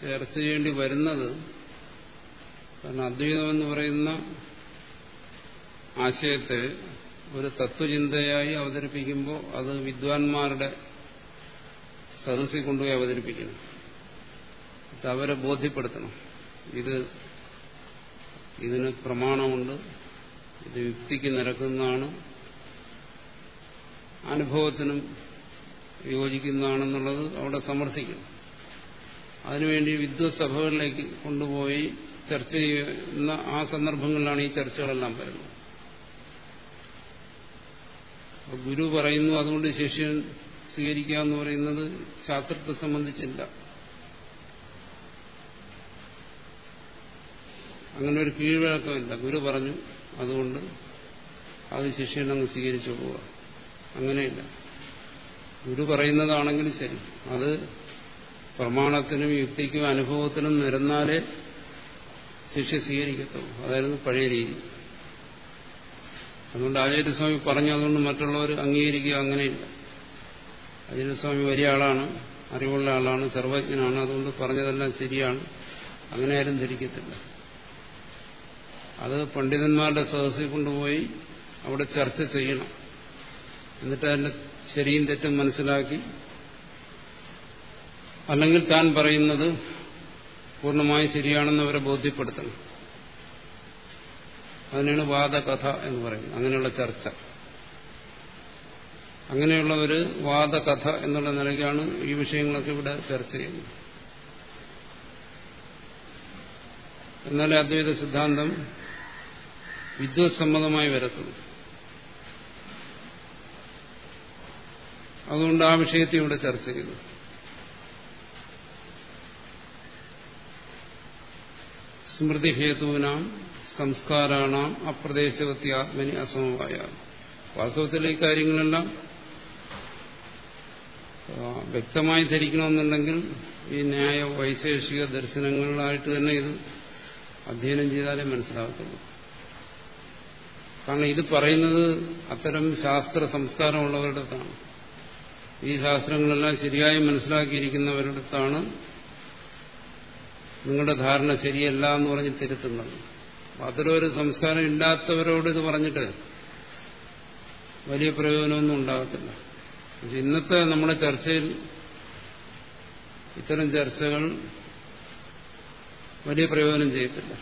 ചർച്ച ചെയ്യേണ്ടി വരുന്നത് കാരണം അദ്വൈതം എന്ന് പറയുന്ന ആശയത്തെ ഒരു തത്വചിന്തയായി അവതരിപ്പിക്കുമ്പോൾ അത് വിദ്വാൻമാരുടെ സദസ്സിൽ കൊണ്ടുപോയി അവതരിപ്പിക്കുന്നു. അവരെ ബോധ്യപ്പെടുത്തണം. ഇത് ഇതിന് പ്രമാണമുണ്ട്. ഇത് യുക്തിക്ക് നിരക്കുന്നതാണ്. അനുഭവത്തിനും യോജിക്കുന്നതാണെന്നുള്ളത് അവിടെ സമർത്ഥിക്കണം അതിനുവേണ്ടി വിദ്വസഭകളിലേക്ക് കൊണ്ടുപോയി ചർച്ച ചെയ്യുന്ന ആ സന്ദർഭങ്ങളിലാണ് ഈ ചർച്ചകളെല്ലാം വരുന്നത്. ഗുരു പറയുന്നു അതുകൊണ്ട് ശിഷ്യൻ സ്വീകരിക്കുക എന്ന് പറയുന്നത് ശാസ്ത്രത്തെ സംബന്ധിച്ചില്ല. അങ്ങനെ ഒരു കീഴ്വഴക്കമില്ല. ഗുരു പറഞ്ഞു അതുകൊണ്ട് അത് ശിഷ്യൻ അങ്ങ് സ്വീകരിച്ചു പോവുക. അങ്ങനെയില്ല. ഗുരു പറയുന്നതാണെങ്കിലും ശരി. അത് പ്രമാണത്തിനും യുക്തിക്കും അനുഭവത്തിനും നിരന്നാലേ ശിഷ്യ സ്വീകരിക്കത്തുള്ളൂ. അതായിരുന്നു പഴയ രീതി. അതുകൊണ്ട് ആചാര്യസ്വാമി പറഞ്ഞു അതുകൊണ്ട് മറ്റുള്ളവർ അംഗീകരിക്കുക അങ്ങനെയില്ല. ആചാര്യസ്വാമി വലിയ ആളാണ് അറിവുള്ള ആളാണ് സർവജ്ഞനാണ് അതുകൊണ്ട് പറഞ്ഞതെല്ലാം ശരിയാണ്. അങ്ങനെ ആരും ധരിക്കത്തില്ല. അത് പണ്ഡിതന്മാരുടെ സദസ്സിൽ കൊണ്ടുപോയി അവിടെ ചർച്ച ചെയ്യണം. എന്നിട്ട് അതിന്റെ ശരിയും തെറ്റും മനസ്സിലാക്കി. അല്ലെങ്കിൽ താൻ പറയുന്നത് പൂർണമായി ശരിയാണെന്ന് അവരെ ബോധ്യപ്പെടുത്തണം. അതിനാണ് വാദകഥ എന്ന് പറയുന്നത്. അങ്ങനെയുള്ള ചർച്ച. അങ്ങനെയുള്ള ഒരു വാദകഥ എന്നുള്ള നിലയ്ക്കാണ് ഈ വിഷയങ്ങളൊക്കെ ഇവിടെ ചർച്ച ചെയ്യുന്നത്. എന്നാലേ അദ്വൈത സിദ്ധാന്തം വിദ്വത്സമ്മതമായി വരത്തുള്ളൂ. അതുകൊണ്ട് ആ വിഷയത്തെ ഇവിടെ ചർച്ച ചെയ്തു സ്മൃതിഹേതുവിനാം സംസ്കാരാണാം അപ്രദേശവത്തി ആത്മനി അസമവായ. വാസ്തവത്തിൽ ഈ കാര്യങ്ങളെല്ലാം വ്യക്തമായി ധരിക്കണമെന്നുണ്ടെങ്കിൽ ഈ ന്യായ വൈശേഷിക ദർശനങ്ങളായിട്ട് തന്നെ ഇത് അധ്യയനം ചെയ്താലേ മനസ്സിലാകത്തുള്ളൂ. കാരണം ഇത് പറയുന്നത് അത്തരം ശാസ്ത്ര സംസ്കാരമുള്ളവരുടെത്താണ് ഈ ശാസ്ത്രങ്ങളെല്ലാം ശരിയായി മനസ്സിലാക്കിയിരിക്കുന്നവരുടെത്താണ് നിങ്ങളുടെ ധാരണ ശരിയല്ല എന്ന് പറഞ്ഞ് തിരുത്തുന്നത്. അത്തരമൊരു സംസ്കാരം ഇല്ലാത്തവരോട് ഇത് പറഞ്ഞിട്ട് വലിയ പ്രയോജനമൊന്നും ഉണ്ടാകത്തില്ല. ഇന്നത്തെ നമ്മുടെ ചർച്ചയിൽ ഇത്തരം ചർച്ചകൾ വലിയ പ്രയോജനം ചെയ്യത്തില്ല.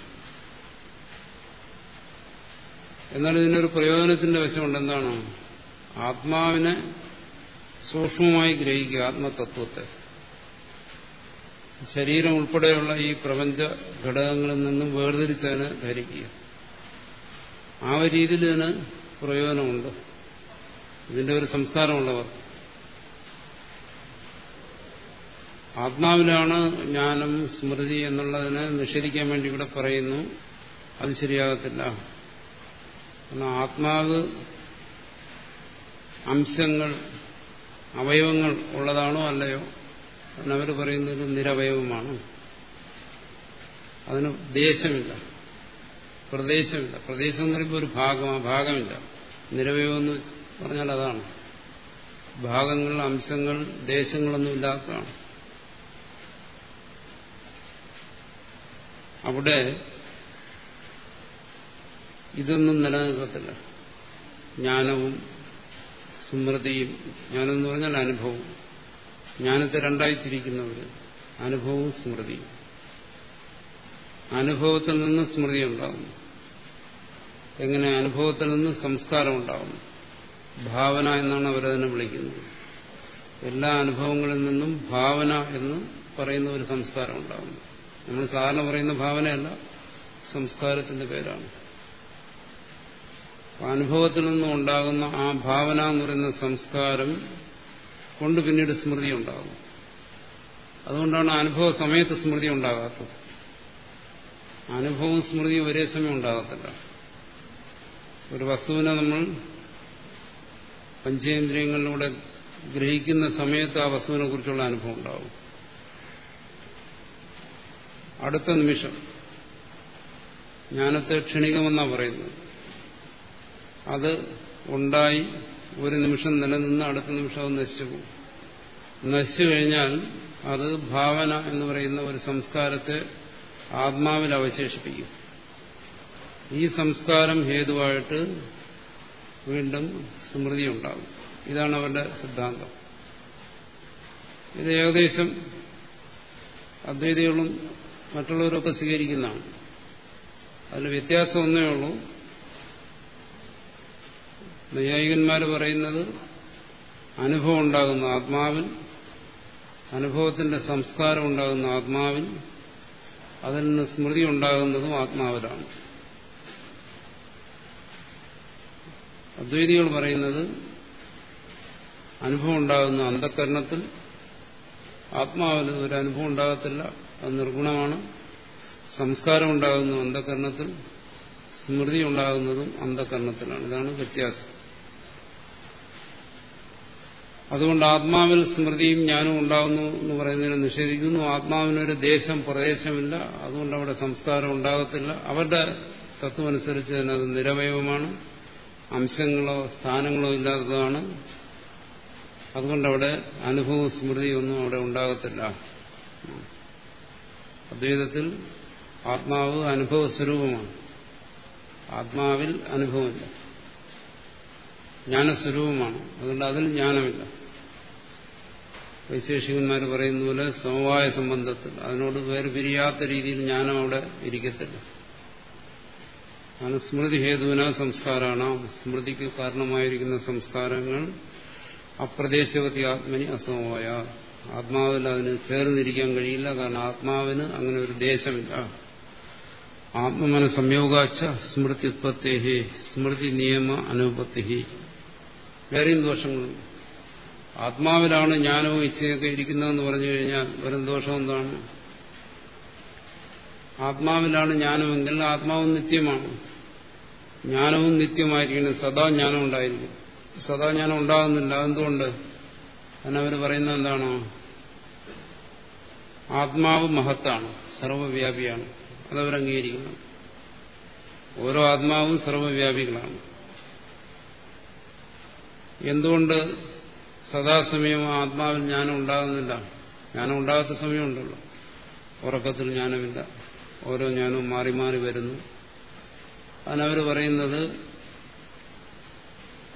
എന്നാൽ ഇതിനൊരു പ്രയോജനത്തിന്റെ വശമുണ്ട്. എന്താണ്? ആത്മാവിനെ സൂക്ഷ്മമായി ഗ്രഹിക്കുക ആത്മതത്വത്തെ. ശരീരം ഉൾപ്പെടെയുള്ള ഈ പ്രപഞ്ച ഘടകങ്ങളിൽ നിന്നും വേർതിരിച്ചതിനെ ധരിക്കുക. ആ ഒരു രീതിയിൽ ഇതിന് പ്രയോജനമുണ്ട്. ഇതിന്റെ ഒരു സംസ്കാരമുള്ളവർ. ആത്മാവിലാണ് ജ്ഞാനം സ്മൃതി എന്നുള്ളതിനെ നിഷേധിക്കാൻ വേണ്ടി ഇവിടെ പറയുന്നു. അത് ശരിയാകത്തില്ല. എന്നാൽ ആത്മാവ് അംശങ്ങൾ അവയവങ്ങൾ ഉള്ളതാണോ അല്ലയോ? എന്നവർ പറയുന്നത് നിരവയവമാണ്. അതിന് ദേശമില്ല പ്രദേശമില്ല. പ്രദേശം എന്ന് പറയുമ്പോൾ ഒരു ഭാഗം ആ ഭാഗമില്ല. നിരവയവം എന്ന് പറഞ്ഞാൽ അതാണ്. ഭാഗങ്ങൾ അംശങ്ങൾ ദേശങ്ങളൊന്നും ഇല്ലാത്തതാണ്. അവിടെ ഇതൊന്നും നിലനിൽക്കത്തില്ല. ജ്ഞാനവും സ്മൃതിയും. ജ്ഞാനം എന്ന് പറഞ്ഞാൽ അനുഭവം. ജ്ഞാനത്തെ രണ്ടായി തിരിക്കുന്നവർ അനുഭവവും സ്മൃതിയും. അനുഭവത്തിൽ നിന്ന് സ്മൃതി ഉണ്ടാകുന്നു എങ്ങനെ അനുഭവത്തിൽ നിന്ന് സംസ്കാരം ഉണ്ടാകുന്നു ഭാവന എന്നാണ് അവരതിനെ വിളിക്കുന്നത്. എല്ലാ അനുഭവങ്ങളിൽ നിന്നും ഭാവന എന്ന് പറയുന്ന ഒരു സംസ്കാരം ഉണ്ടാകുന്നു നമ്മൾ സാധാരണ പറയുന്ന ഭാവനയല്ല സംസ്കാരത്തിന്റെ പേരാണ്. അനുഭവത്തിൽ നിന്നും ഉണ്ടാകുന്ന ആ ഭാവന എന്ന് പറയുന്ന സംസ്കാരം കൊണ്ട് പിന്നീട് സ്മൃതി ഉണ്ടാകും. അതുകൊണ്ടാണ് അനുഭവ സമയത്ത് സ്മൃതി ഉണ്ടാകാത്തത്. അനുഭവവും സ്മൃതിയും ഒരേ സമയം ഉണ്ടാകത്തില്ല. ഒരു വസ്തുവിനെ നമ്മൾ പഞ്ചേന്ദ്രിയങ്ങളിലൂടെ ഗ്രഹിക്കുന്ന സമയത്ത് ആ വസ്തുവിനെ കുറിച്ചുള്ള അനുഭവം ഉണ്ടാവും അടുത്ത നിമിഷം ജ്ഞാനത്തെ ക്ഷണികമെന്നാണ് പറയുന്നത്. അത് ഉണ്ടായി ഒരു നിമിഷം നിലനിന്ന് അടുത്ത നിമിഷം അത് നശിച്ചു പോകും. നശിച്ചു കഴിഞ്ഞാൽ അത് ഭാവന എന്ന് പറയുന്ന ഒരു സംസ്കാരത്തെ ആത്മാവിൽ അവശേഷിപ്പിക്കും. ഈ സംസ്കാരം ഹേതുവായിട്ട് വീണ്ടും സ്മൃതി ഉണ്ടാകും ഇതാണ് അവരുടെ സിദ്ധാന്തം. ഇത് ഏകദേശം അദ്വൈതികളും മറ്റുള്ളവരൊക്കെ സ്വീകരിക്കുന്നതാണ്. അതിന് വ്യത്യാസം ഒന്നേ ഉള്ളൂ. നൈയായികന്മാർ പറയുന്നത് അനുഭവം ഉണ്ടാകുന്ന ആത്മാവിൽ അനുഭവത്തിന്റെ സംസ്കാരം ഉണ്ടാകുന്ന ആത്മാവിൽ അതിൽ നിന്ന് സ്മൃതി ഉണ്ടാകുന്നതും ആത്മാവിലാണ്. അദ്വൈതികൾ പറയുന്നത് അനുഭവം ഉണ്ടാകുന്ന അന്ധക്കരണത്തിൽ ആത്മാവിൽ ഒരു അനുഭവം ഉണ്ടാകത്തില്ല അത് നിർഗുണമാണ്. സംസ്കാരം ഉണ്ടാകുന്ന അന്ധകരണത്തിൽ സ്മൃതി ഉണ്ടാകുന്നതും അന്ധകരണത്തിലാണ്. ഇതാണ് വ്യത്യാസം. അതുകൊണ്ട് ആത്മാവിൽ സ്മൃതിയും ജ്ഞാനവും ഉണ്ടാകുന്നു എന്ന് പറയുന്നതിനെ നിഷേധിക്കുന്നു. ആത്മാവിനൊരു ദേശം പ്രദേശമില്ല. അതുകൊണ്ട് അവിടെ സംസ്കാരം ഉണ്ടാകത്തില്ല. അവരുടെ തത്വമനുസരിച്ച് തന്നെ അത് നിരവയവമാണ്. അംശങ്ങളോ സ്ഥാനങ്ങളോ ഇല്ലാത്തതാണ്. അതുകൊണ്ടവിടെ അനുഭവ സ്മൃതിയൊന്നും അവിടെ ഉണ്ടാകത്തില്ല. അദ്വൈതത്തിൽ ആത്മാവ് അനുഭവ സ്വരൂപമാണ്. ആത്മാവിൽ അനുഭവമില്ല. ജ്ഞാനസ്വരൂപമാണ്. അതുകൊണ്ട് അതിൽ ജ്ഞാനമില്ല. വൈശേഷികന്മാർ പറയുന്ന പോലെ സമവായ സംബന്ധത്തിൽ. അതിനോട് വേറെ പിരിയാത്ത രീതിയിൽ ജ്ഞാനം അവിടെ ഇരിക്കത്തില്ല. അനുസ്മൃതി സ്മൃതി ഹേതുവിന സംസ്കാരമാണ് സ്മൃതിക്ക് കാരണമായിരിക്കുന്ന സംസ്കാരങ്ങൾ അപ്രദേശവതി ആത്മനി അസമവായ. ആത്മാവിൽ അതിന് ചേർന്നിരിക്കാൻ കഴിയില്ല. കാരണം ആത്മാവിന് അങ്ങനെ ഒരു ദേശമില്ല. ആത്മമന സംയോഗാച്ച സ്മൃതി ഉത്പത്തി സ്മൃതി നിയമ അനുപത്തി വേറെയും ദോഷങ്ങളുണ്ട്. ആത്മാവിലാണ് ജ്ഞാനവും ഇച്ഛയൊക്കെ ഇരിക്കുന്നതെന്ന് പറഞ്ഞു കഴിഞ്ഞാൽ വരും ദോഷം എന്താണ്? ആത്മാവിലാണ് ജ്ഞാനമെങ്കിൽ ആത്മാവും നിത്യമാണ്. ജ്ഞാനവും നിത്യമായിരിക്കണം. സദാ ജ്ഞാനം ഉണ്ടായിരിക്കും. സദാ ജ്ഞാനം ഉണ്ടാകുന്നില്ല. എന്തുകൊണ്ട് അതിനവർ പറയുന്നത് എന്താണോ? ആത്മാവ് മഹത്താണ്. സർവവ്യാപിയാണ്. അതവർ അംഗീകരിക്കണം ഓരോ ആത്മാവും സർവവ്യാപികളാണ്. എന്തുകൊണ്ട് സദാസമയം ആത്മാവിൽ ജ്ഞാനം ഉണ്ടാകുന്നില്ല. ജ്ഞാനം ഉണ്ടാകാത്ത സമയമുണ്ടല്ലോ ഉറക്കത്തിൽ ജ്ഞാനമില്ല. ഓരോ ജ്ഞാനവും മാറി മാറി വരുന്നു. അതിനവർ പറയുന്നത്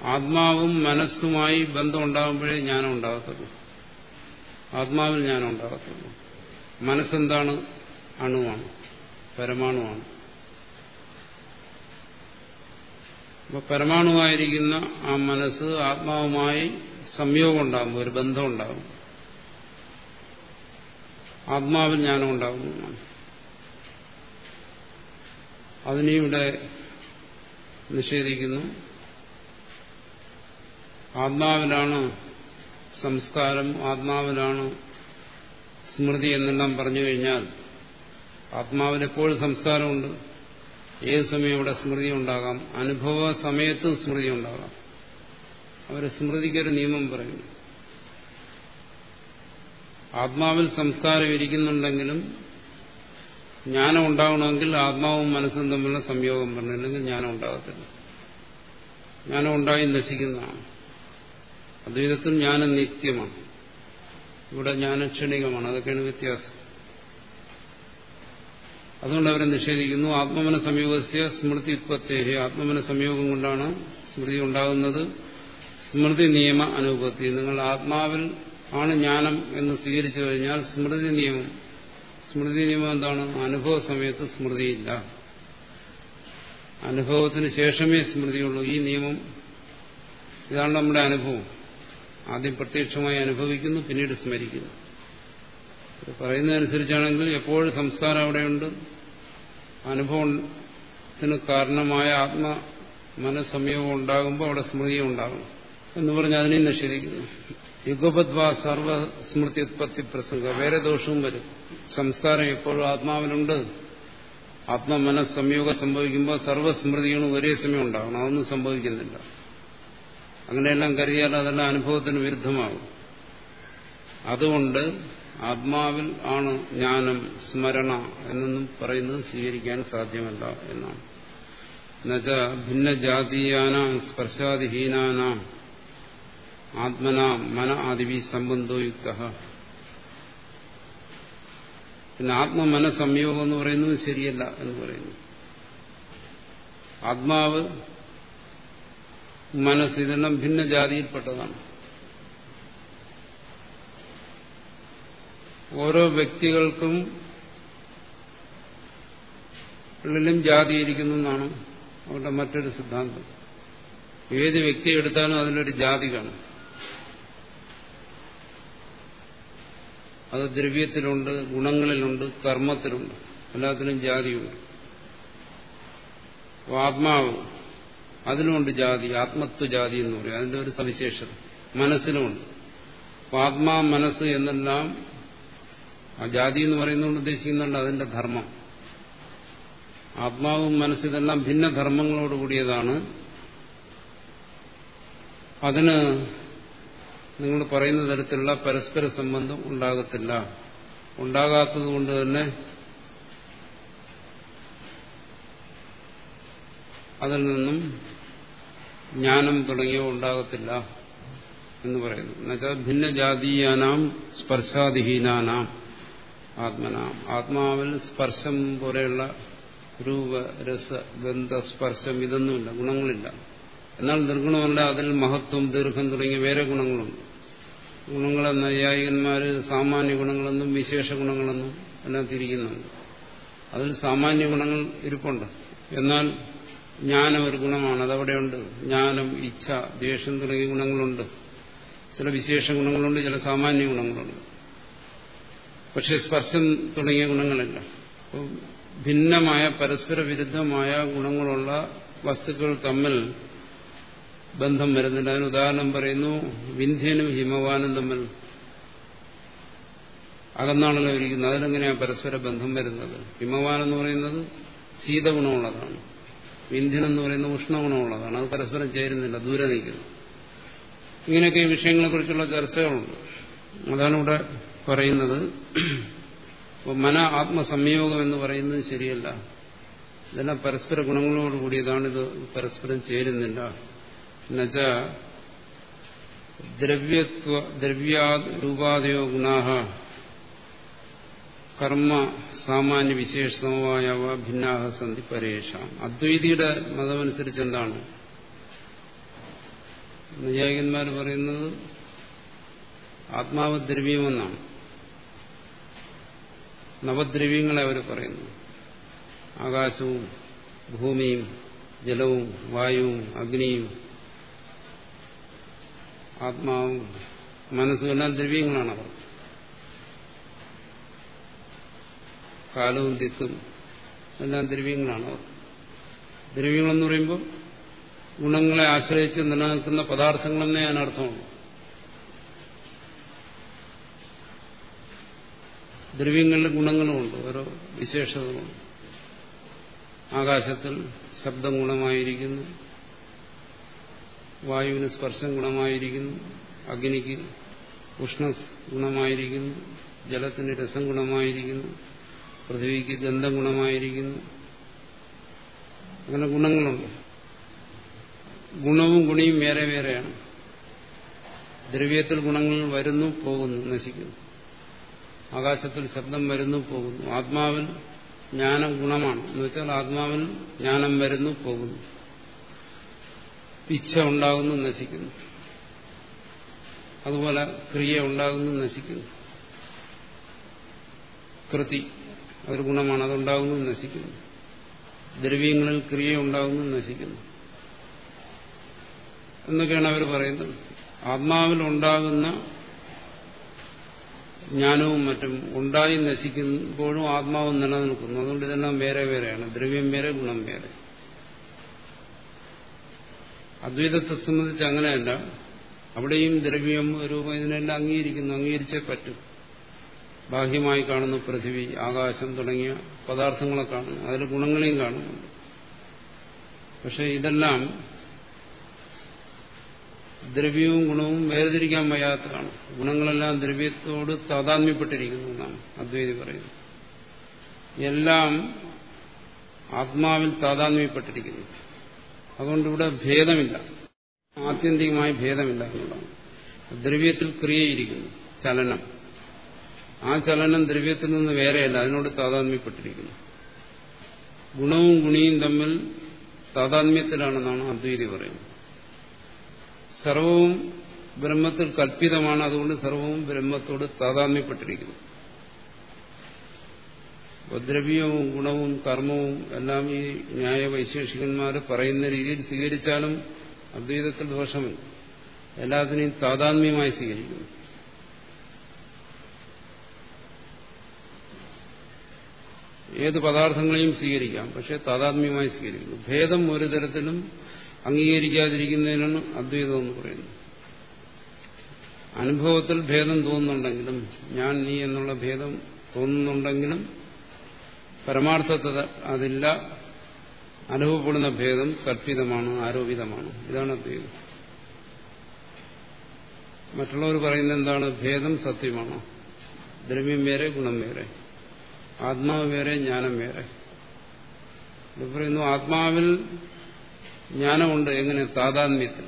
ആത്മാവും മനസ്സുമായി ബന്ധം ഉണ്ടാകുമ്പോഴേ ജ്ഞാനം ഉണ്ടാകത്തുള്ളൂ. ആത്മാവിൽ ജ്ഞാനം ഉണ്ടാകത്തുള്ളൂ. മനസ്സെന്താണ്? അണുവാണ്. പരമാണുവാണ്. പരമാണുവായിരിക്കുന്ന ആ മനസ്സ് ആത്മാവുമായി സംയോഗം ഉണ്ടാകും ഒരു ബന്ധം ഉണ്ടാകും. ആത്മാവിൽ ജ്ഞാനം ഉണ്ടാകുന്നതാണ് അതിനെവിടെ നിഷേധിക്കുന്നു. ആത്മാവിലാണ് സംസ്കാരം ആത്മാവിലാണ് സ്മൃതി എന്നെല്ലാം പറഞ്ഞു കഴിഞ്ഞാൽ ആത്മാവിനെപ്പോഴും സംസ്കാരമുണ്ട് ഏത് സമയം ഇവിടെ സ്മൃതി ഉണ്ടാകാം? അനുഭവ സമയത്തും സ്മൃതി ഉണ്ടാകാം. അവർ സ്മൃതിക്കൊരു നിയമം പറയുന്നു ആത്മാവിൽ സംസ്കാരം ഇരിക്കുന്നുണ്ടെങ്കിലും ജ്ഞാനം ഉണ്ടാവണമെങ്കിൽ ആത്മാവും മനസ്സും തമ്മിലുള്ള സംയോഗം പറഞ്ഞു. അല്ലെങ്കിൽ ജ്ഞാനം ഉണ്ടാകത്തില്ല. ജ്ഞാനം ഉണ്ടായി നശിക്കുന്നതാണ്. അദ്വൈതത്തിൽ ജ്ഞാനം നിത്യമാണ്. ഇവിടെ ജ്ഞാനം ക്ഷണികമാണ് അതൊക്കെയാണ് വ്യത്യാസം. അതുകൊണ്ട് അവരെ നിഷേധിക്കുന്നു. ആത്മമന സംയോഗസ്യ സ്മൃതി ഉത്പത്തേഹി ആത്മമന സംയോഗം കൊണ്ടാണ് സ്മൃതി ഉണ്ടാകുന്നത്. സ്മൃതി നിയമ അനുപത്തി നിങ്ങൾ ആത്മാവിൽ ആണ് ജ്ഞാനം എന്ന് സ്വീകരിച്ചു കഴിഞ്ഞാൽ സ്മൃതി നിയമം സ്മൃതി നിയമം എന്താണ്? അനുഭവ സമയത്ത് സ്മൃതിയില്ല. അനുഭവത്തിന് ശേഷമേ സ്മൃതിയുള്ളൂ. ഈ നിയമം ഇതാണ് നമ്മുടെ അനുഭവം. ആദ്യം പ്രത്യക്ഷമായി അനുഭവിക്കുന്നു പിന്നീട് സ്മരിക്കുന്നു. പറയുന്നതനുസരിച്ചാണെങ്കിൽ എപ്പോഴും സംസ്കാരം അവിടെയുണ്ട്. അനുഭവത്തിന് കാരണമായ ആത്മ മനസ്സമയവും ഉണ്ടാകുമ്പോൾ അവിടെ സ്മൃതിയും ഉണ്ടാകും. എന്ന് പറഞ്ഞ് അതിനെ നിഷേധിക്കുന്നു യുഗപദ്വ സർവസ്മൃതി ഉത്പത്തി പ്രസംഗ. വേറെ ദോഷവും വരും. സംസ്കാരം എപ്പോഴും ആത്മാവിനുണ്ട്. ആത്മമനസ് സംയോഗം സംഭവിക്കുമ്പോൾ സർവസ്മൃതികളും ഒരേ സമയം ഉണ്ടാകണം അതൊന്നും സംഭവിക്കുന്നില്ല. അങ്ങനെയെല്ലാം കരുതിയാൽ അതെല്ലാം അനുഭവത്തിന് വിരുദ്ധമാകും. അതുകൊണ്ട് ആത്മാവിൽ ആണ് ജ്ഞാനം സ്മരണ എന്നൊന്നും പറയുന്നത് സ്വീകരിക്കാൻ സാധ്യമല്ല എന്നാണ്. ഭിന്നജാതീയാനാം സ്പർശാദിഹീനാനാം ആത്മന മന ആദിവി സംബന്ധോ യുക്ത. പിന്നെ ആത്മമന സംയോഗം എന്ന് പറയുന്നത് ശരിയല്ല എന്ന് പറയുന്നു. ആത്മാവ് മനസ്സ് ഇതെല്ലാം ഭിന്ന ജാതിയിൽപ്പെട്ടതാണ് ഓരോ വ്യക്തികൾക്കും ഉള്ളിലും ജാതിയിരിക്കുന്നു എന്നാണ് അവരുടെ മറ്റൊരു സിദ്ധാന്തം. ഏത് വ്യക്തി എടുത്താലും അതിലൊരു ജാതി കാണും. അത് ദ്രവ്യത്തിലുണ്ട് ഗുണങ്ങളിലുണ്ട് കർമ്മത്തിലുണ്ട്. എല്ലാത്തിനും ജാതിയുണ്ട്. ആത്മാവ് അതിനുമുണ്ട് ജാതി ആത്മത്വജാതി എന്ന് പറയും. അതിന്റെ ഒരു സവിശേഷത. മനസ്സിനുമുണ്ട് ആത്മാ മനസ്സ് എന്നെല്ലാം ആ ജാതി എന്ന് പറയുന്നതുകൊണ്ട് ഉദ്ദേശിക്കുന്നുണ്ട് അതിന്റെ ധർമ്മം. ആത്മാവും മനസ്സിതെല്ലാം ഭിന്ന ധർമ്മങ്ങളോട് കൂടിയതാണ്. അതിന് നിങ്ങൾ പറയുന്ന തരത്തിലുള്ള പരസ്പര സംബന്ധം ഉണ്ടാകത്തില്ല. ഉണ്ടാകാത്തത് കൊണ്ട് തന്നെ അതിൽ നിന്നും ജ്ഞാനം തുടങ്ങിയവ ഉണ്ടാകത്തില്ല എന്ന് പറയുന്നു. എന്നുവെച്ചാൽ ഭിന്നജാതീയാനാം സ്പർശാദിഹീനാനാം ആത്മനാം. ആത്മാവിൽ സ്പർശം പോലെയുള്ള രൂപ രസ ഗന്ധ സ്പർശം ഇതൊന്നുമില്ല. ഗുണങ്ങളില്ല. എന്നാൽ നിർഗുണമല്ല അതിൽ മഹത്വം ദീർഘം തുടങ്ങിയ വേറെ ഗുണങ്ങളുണ്ട്. ഗുണങ്ങളെ നൈയായികന്മാർ സാമാന്യ ഗുണങ്ങളെന്നും വിശേഷ ഗുണങ്ങളെന്നും എല്ലാം തിരിക്കുന്നുണ്ട് അതിൽ സാമാന്യ ഗുണങ്ങൾ ഇരിപ്പുണ്ട്. എന്നാൽ ജ്ഞാനം ഒരു ഗുണമാണ്. അതവിടെയുണ്ട്. ജ്ഞാനം ഇച്ഛ ദ്വേഷം തുടങ്ങിയ ഗുണങ്ങളുണ്ട്. ചില വിശേഷ ഗുണങ്ങളുണ്ട് ചില സാമാന്യ ഗുണങ്ങളുണ്ട്. പക്ഷെ സ്പർശം തുടങ്ങിയ ഗുണങ്ങളില്ല. ഭിന്നമായ പരസ്പര വിരുദ്ധമായ ഗുണങ്ങളുള്ള വസ്തുക്കൾ തമ്മിൽ ബന്ധം വരുന്നില്ല. അതിന് ഉദാഹരണം പറയുന്നു വിന്ധ്യനും ഹിമവാനും തമ്മിൽ അകന്നാണല്ലോ ഇരിക്കുന്നത്. അതിലെങ്ങനെയാണ് പരസ്പര ബന്ധം വരുന്നത്? ഹിമവാൻ എന്ന് പറയുന്നത് ശീതഗുണമുള്ളതാണ് വിന്ധ്യൻ എന്ന് പറയുന്നത് ഉഷ്ണഗുണമുള്ളതാണ് അത് പരസ്പരം ചേരുന്നില്ല ദൂരെ നിൽക്കുന്നു. ഇങ്ങനെയൊക്കെ ഈ വിഷയങ്ങളെക്കുറിച്ചുള്ള ചർച്ചകളുണ്ട്. അതാണ് ഇവിടെ പറയുന്നത്. മന ആത്മസംയോഗം എന്ന് പറയുന്നത് ശരിയല്ല. ഇതെല്ലാം പരസ്പര ഗുണങ്ങളോട് കൂടിയതാണ് ഇത് പരസ്പരം ചേരുന്നില്ല. എന്നുവെച്ച ദ്രവ്യത്വ ഗുണാഹ. കർമ്മ സാമാന്യ വിശേഷമായ ഭിന്നാഹ സന്ധി പരേഷാം. അദ്വൈതിയുടെ മതമനുസരിച്ച് എന്താണ്? നൈയായികന്മാർ പറയുന്നത് ആത്മാവ് ദ്രവ്യമെന്നാണ്. നവദ്രവ്യങ്ങളെ അവർ പറയുന്നു. ആകാശവും ഭൂമിയും ജലവും വായുവും അഗ്നിയും ആത്മാവും മനസ്സും എല്ലാം ദ്രവ്യങ്ങളാണ് അവർ. കാലവും ദിക്കും എല്ലാം ദ്രവ്യങ്ങളാണ് അവർ. ദ്രവ്യങ്ങളെന്ന് പറയുമ്പോൾ ഗുണങ്ങളെ ആശ്രയിച്ച് നിലനിൽക്കുന്ന പദാർത്ഥങ്ങളെന്നേ ഞാൻ അർത്ഥമുള്ളൂ ദ്രവ്യങ്ങളിൽ ഗുണങ്ങളുമുണ്ട് ഓരോ വിശേഷതകളുണ്ട്. ആകാശത്തിൽ ശബ്ദം ഗുണമായിരിക്കുന്നു വായുവിന് സ്പർശം ഗുണമായിരിക്കുന്നു. അഗ്നിക്ക് ഉഷ്ണ ഗുണമായിരിക്കുന്നു. ജലത്തിന് രസം ഗുണമായിരിക്കുന്നു. പൃഥ്വിക്ക് ഗന്ധം ഗുണമായിരിക്കുന്നു. അങ്ങനെ ഗുണങ്ങളുണ്ട്. ഗുണവും ഗുണിയും വേറെ വേറെയാണ്. ദ്രവ്യത്തിൽ ഗുണങ്ങൾ വരുന്നു പോകുന്നു നശിക്കുന്നു. ആകാശത്തിൽ ശബ്ദം വരുന്നു പോകുന്നു. ആത്മാവിൽ ജ്ഞാനം ഗുണമാണ്. എന്ന് വെച്ചാൽ ആത്മാവിൽ ജ്ഞാനം വരുന്നു പോകുന്നു. ഇച്ഛ ഉണ്ടാകുന്നു നശിക്കുന്നു. അതുപോലെ ക്രിയ ഉണ്ടാകുന്നു നശിക്കുന്നു. കൃതി അതൊരു ഗുണമാണ് അതുണ്ടാകുന്നു നശിക്കുന്നു. ദ്രവ്യങ്ങളിൽ ക്രിയ ഉണ്ടാകുന്നു നശിക്കുന്നു. എന്നൊക്കെയാണ് അവർ പറയുന്നത്. ആത്മാവിൽ ഉണ്ടാകുന്ന ജ്ഞാനവും മറ്റും ഉണ്ടായി നശിക്കുമ്പോഴും ആത്മാവ് നിലനിൽക്കുന്നു. അതുകൊണ്ട് ഇതെല്ലാം വേറെ വേറെയാണ്. ദ്രവ്യം വേറെ ഗുണം വേറെ. അദ്വൈതത്തെ സംബന്ധിച്ച് അങ്ങനെയല്ല. അവിടെയും ദ്രവ്യം രൂപം ഇതിനെല്ലാം അംഗീകരിക്കുന്നു. അംഗീകരിച്ചേ പറ്റും. ബാഹ്യമായി കാണുന്നു പൃഥിവി ആകാശം തുടങ്ങിയ പദാർത്ഥങ്ങളെ കാണുന്നു. അതിൽ ഗുണങ്ങളെയും കാണുന്നുണ്ട് പക്ഷെ ഇതെല്ലാം ദ്രവ്യവും ഗുണവും വേർതിരിക്കാൻ വയ്യാത്തതാണ്. ഗുണങ്ങളെല്ലാം ദ്രവ്യത്തോട് താതാത്മ്യപ്പെട്ടിരിക്കുന്നു എന്നാണ് അദ്വൈതി പറയുന്നത്. എല്ലാം ആത്മാവിൽ താതാത്മ്യപ്പെട്ടിരിക്കുന്നു. അതുകൊണ്ട് ഇവിടെ ഭേദമില്ല. ആത്യന്തികമായി ഭേദമില്ല എന്നുള്ളതാണ്. ദ്രവ്യത്തിൽ ക്രിയയിരിക്കുന്നു ചലനം. ആ ചലനം ദ്രവ്യത്തിൽ നിന്ന് വേറെയല്ല അതിനോട് താതാത്മ്യപ്പെട്ടിരിക്കുന്നു. ഗുണവും ഗുണിയും തമ്മിൽ താതാത്മ്യത്തിലാണെന്നാണ് അദ്വൈതി പറയുന്നത്. സർവവും ബ്രഹ്മത്തിൽ കൽപ്പിതമാണ് അതുകൊണ്ട് സർവവും ബ്രഹ്മത്തോട് താതാത്മ്യപ്പെട്ടിരിക്കുന്നു. ദ്രവ്യവും ഗുണവും കർമ്മവും എല്ലാം ഈ ന്യായ വൈശേഷികന്മാർ പറയുന്ന രീതിയിൽ സ്വീകരിച്ചാലും അദ്വൈതത്തിൽ ദോഷമില്ല. എല്ലാത്തിനെയും താതാത്മ്യമായി സ്വീകരിക്കുന്നു. ഏത് പദാർത്ഥങ്ങളെയും സ്വീകരിക്കാം പക്ഷെ താതാത്മ്യമായി സ്വീകരിക്കുന്നു. ഭേദം ഒരു തരത്തിലും അംഗീകരിക്കാതിരിക്കുന്നതിനാണ് അദ്വൈതം എന്ന് പറയുന്നത്. അനുഭവത്തിൽ ഭേദം തോന്നുന്നുണ്ടെങ്കിലും ഞാൻ നീ എന്നുള്ള ഭേദം തോന്നുന്നുണ്ടെങ്കിലും പരമാർത്ഥത അതില്ല. അനുഭവപ്പെടുന്ന ഭേദം കൽപ്പിതമാണ് ആരോപിതമാണ്. ഇതാണ് അദ്വൈതം മറ്റുള്ളവർ പറയുന്നത് എന്താണ്? ഭേദം സത്യമാണ്. ദ്രവ്യം വേറെ ഗുണം വേറെ. ആത്മാവ് വേറെ ജ്ഞാനം വേറെ. ഇത് പറയുന്നു ആത്മാവിൽ ജ്ഞാനമുണ്ട്. എങ്ങനെ? താതാത്മ്യത്തിൽ.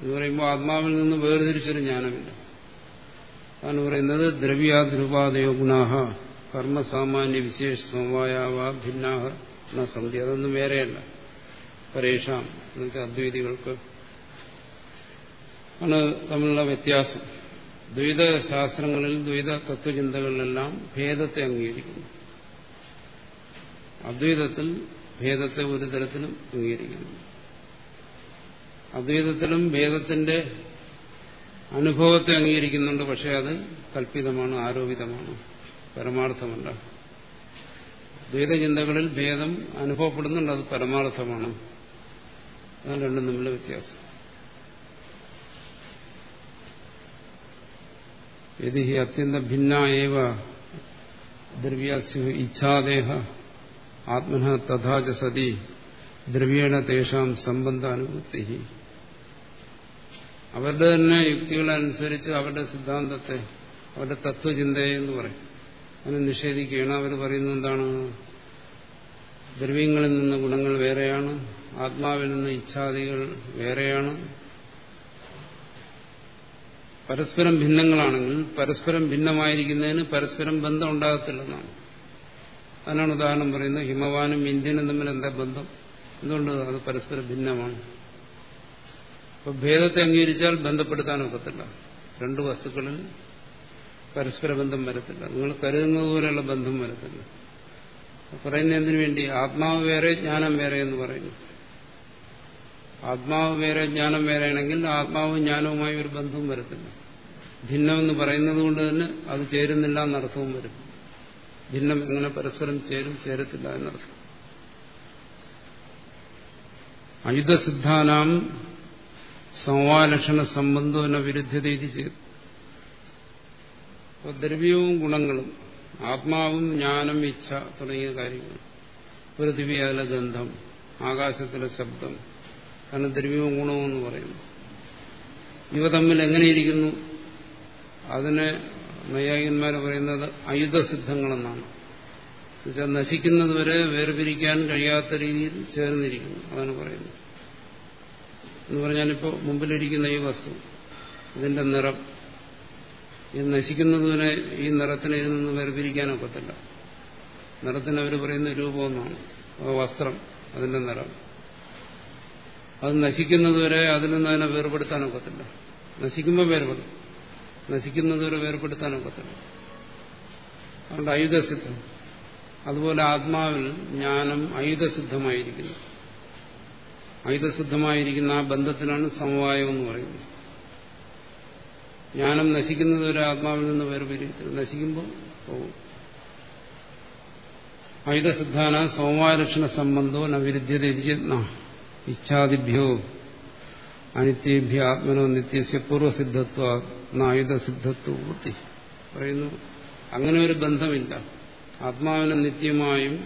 എന്ന് പറയുമ്പോൾ ആത്മാവിൽ നിന്ന് വേർതിരിച്ചൊരു ജ്ഞാനമില്ല. അതാണ് പറയുന്നത് ദ്രവ്യാദ്രുപാദയോ ഗുണാഹ. കർമ്മസാമാന്യ വിശേഷ സമവായാവ ഭിന്നാഹ എന്ന സന്ധി. അതൊന്നും വേറെയല്ല. പരേഷാം എന്നുവെച്ചാൽ അദ്വൈതികൾക്ക് ആണ് തമ്മിലുള്ള വ്യത്യാസം. ദ്വൈത ശാസ്ത്രങ്ങളിൽ ദ്വൈത തത്വചിന്തകളിലെല്ലാം ഭേദത്തെ അംഗീകരിക്കുന്നു. അദ്വൈതത്തിൽ ഭേദത്തെ ഒരു തരത്തിലും അംഗീകരിക്കുന്നു. അദ്വൈതത്തിലും ഭേദത്തിന്റെ അനുഭവത്തെ അംഗീകരിക്കുന്നുണ്ട് പക്ഷെ അത് കൽപ്പിതമാണ് ആരോപിതമാണ്. പരമാർത്ഥമല്ല. ദ്വൈതചിന്തകളിൽ ഭേദം അനുഭവപ്പെടുന്നുണ്ട് അത് പരമാർത്ഥമാണ്. അതാണ് രണ്ടും തമ്മിലെ വ്യത്യാസം. യതി അത്യന്ത ഭിന്ന ഏവ ദ്രവ്യാസ്യു ഇച്ഛാദേഹ ആത്മന തഥാച സതി ദ്രവ്യേണ തേഷാം സംബന്ധ അനുഭൂതി അവരുടെ തന്നെ യുക്തികളനുസരിച്ച് അവരുടെ സിദ്ധാന്തത്തെ അവരുടെ തത്വചിന്തയെ എന്ന് പറയും. അതിനെ നിഷേധിക്കുകയാണ്. അവർ പറയുന്നത് എന്താണ്? ദ്രവ്യങ്ങളിൽ നിന്ന് ഗുണങ്ങൾ വേറെയാണ് ആത്മാവിൽ നിന്ന് ഇച്ഛാദികൾ വേറെയാണ്. പരസ്പരം ഭിന്നങ്ങളാണെങ്കിൽ പരസ്പരം ഭിന്നമായിരിക്കുന്നതിന് പരസ്പരം ബന്ധം ഉണ്ടാകത്തില്ലെന്നാണ്. അതിനാണ് ഉദാഹരണം പറയുന്നത് ഹിമവാനും ഇന്ത്യനും തമ്മിൽ എന്താ ബന്ധം? എന്തുകൊണ്ട് അത് പരസ്പരം ഭിന്നമാണ്? അപ്പൊ ഭേദത്തെ അംഗീകരിച്ചാൽ ബന്ധപ്പെടുത്താൻ ഒക്കത്തില്ല രണ്ടു വസ്തുക്കളിൽ പരസ്പര ബന്ധം വരത്തില്ല. നിങ്ങൾ കരുതുന്നത് പോലെയുള്ള ബന്ധം വരത്തില്ല. പറയുന്ന എന്തിനു വേണ്ടി? ആത്മാവ് വേറെ ജ്ഞാനം വേറെ എന്ന് പറയുന്നു. ആത്മാവ് വേറെ ജ്ഞാനം വേറെയാണെങ്കിൽ ആത്മാവും ജ്ഞാനവുമായി ഒരു ബന്ധവും വരത്തില്ല. ഭിന്നമെന്ന് പറയുന്നത് കൊണ്ട് തന്നെ അത് ചേരുന്നില്ല എന്നർത്ഥവും വരും. ഭിന്നം എങ്ങനെ പരസ്പരം ചേരും? ചേരത്തില്ല എന്നർത്ഥം. അയുധസിദ്ധാനാം സമവാലക്ഷണ സംബന്ധന വിരുദ്ധത ഇത് ചെയ്തു. ദ്രവ്യവും ഗുണങ്ങളും ആത്മാവും ജ്ഞാനം ഇച്ഛ തുടങ്ങിയ കാര്യങ്ങൾ. പൃഥിവി അതിലെ ഗന്ധം ആകാശത്തിലെ ശബ്ദം കാരണം ദ്രവ്യവും ഗുണവും എന്ന് പറയുന്നു. ഇവ തമ്മിൽ എങ്ങനെയിരിക്കുന്നു? അതിനെ നൈയായികന്മാർ പറയുന്നത് അയുധസിദ്ധങ്ങളെന്നാണ്. എന്നുവെച്ചാൽ നശിക്കുന്നതുവരെ വേർപിരിക്കാൻ കഴിയാത്ത രീതിയിൽ ചേർന്നിരിക്കുന്നു. അതാണ് പറയുന്നത്. എന്ന് പറഞ്ഞാൽ പറഞ്ഞാലിപ്പോൾ മുമ്പിലിരിക്കുന്ന ഈ വസ്തു ഇതിന്റെ നിറം ഇത് നശിക്കുന്നതുവരെ ഈ നിറത്തിനെ ഇതിൽ നിന്ന് വേർപിരിക്കാനൊക്കത്തില്ല നിറത്തിന് അവർ പറയുന്ന രൂപമെന്നാണ്. വസ്ത്രം അതിന്റെ നിറം. അത് നശിക്കുന്നതുവരെ അതിൽ നിന്ന് അതിനെ വേർപെടുത്താനൊക്കത്തില്ല. നശിക്കുമ്പോൾ വേർപെടും. നശിക്കുന്നതുവരെ വേർപെടുത്താനൊക്കത്തില്ല. അതുകൊണ്ട് ആയുധസിദ്ധം അതുപോലെ ആത്മാവിൽ ജ്ഞാനം ആയുധസിദ്ധമായിരിക്കുന്നു ആയുധസിദ്ധമായിരിക്കുന്ന ആ ബന്ധത്തിനാണ് സമവായം എന്ന് പറയുന്നത്. ജ്ഞാനം നശിക്കുന്നത് ഒരു ആത്മാവിൽ നിന്ന് വേർപിരിയത്തിൽ നശിക്കുമ്പോൾ പോകും. അയുധസിദ്ധാന സോമാരക്ഷണ സംബന്ധോ നവിരുദ്ധ്യത ഇച്ഛാദിഭ്യോ അനിത്യേഭ്യ ആത്മനോ നിത്യസ്യ പൂർവസിദ്ധത്വ ആയുധസിദ്ധത്വപൂർത്തി പറയുന്നു അങ്ങനെ ഒരു ബന്ധമില്ല. ആത്മാവിനെ നിത്യമായും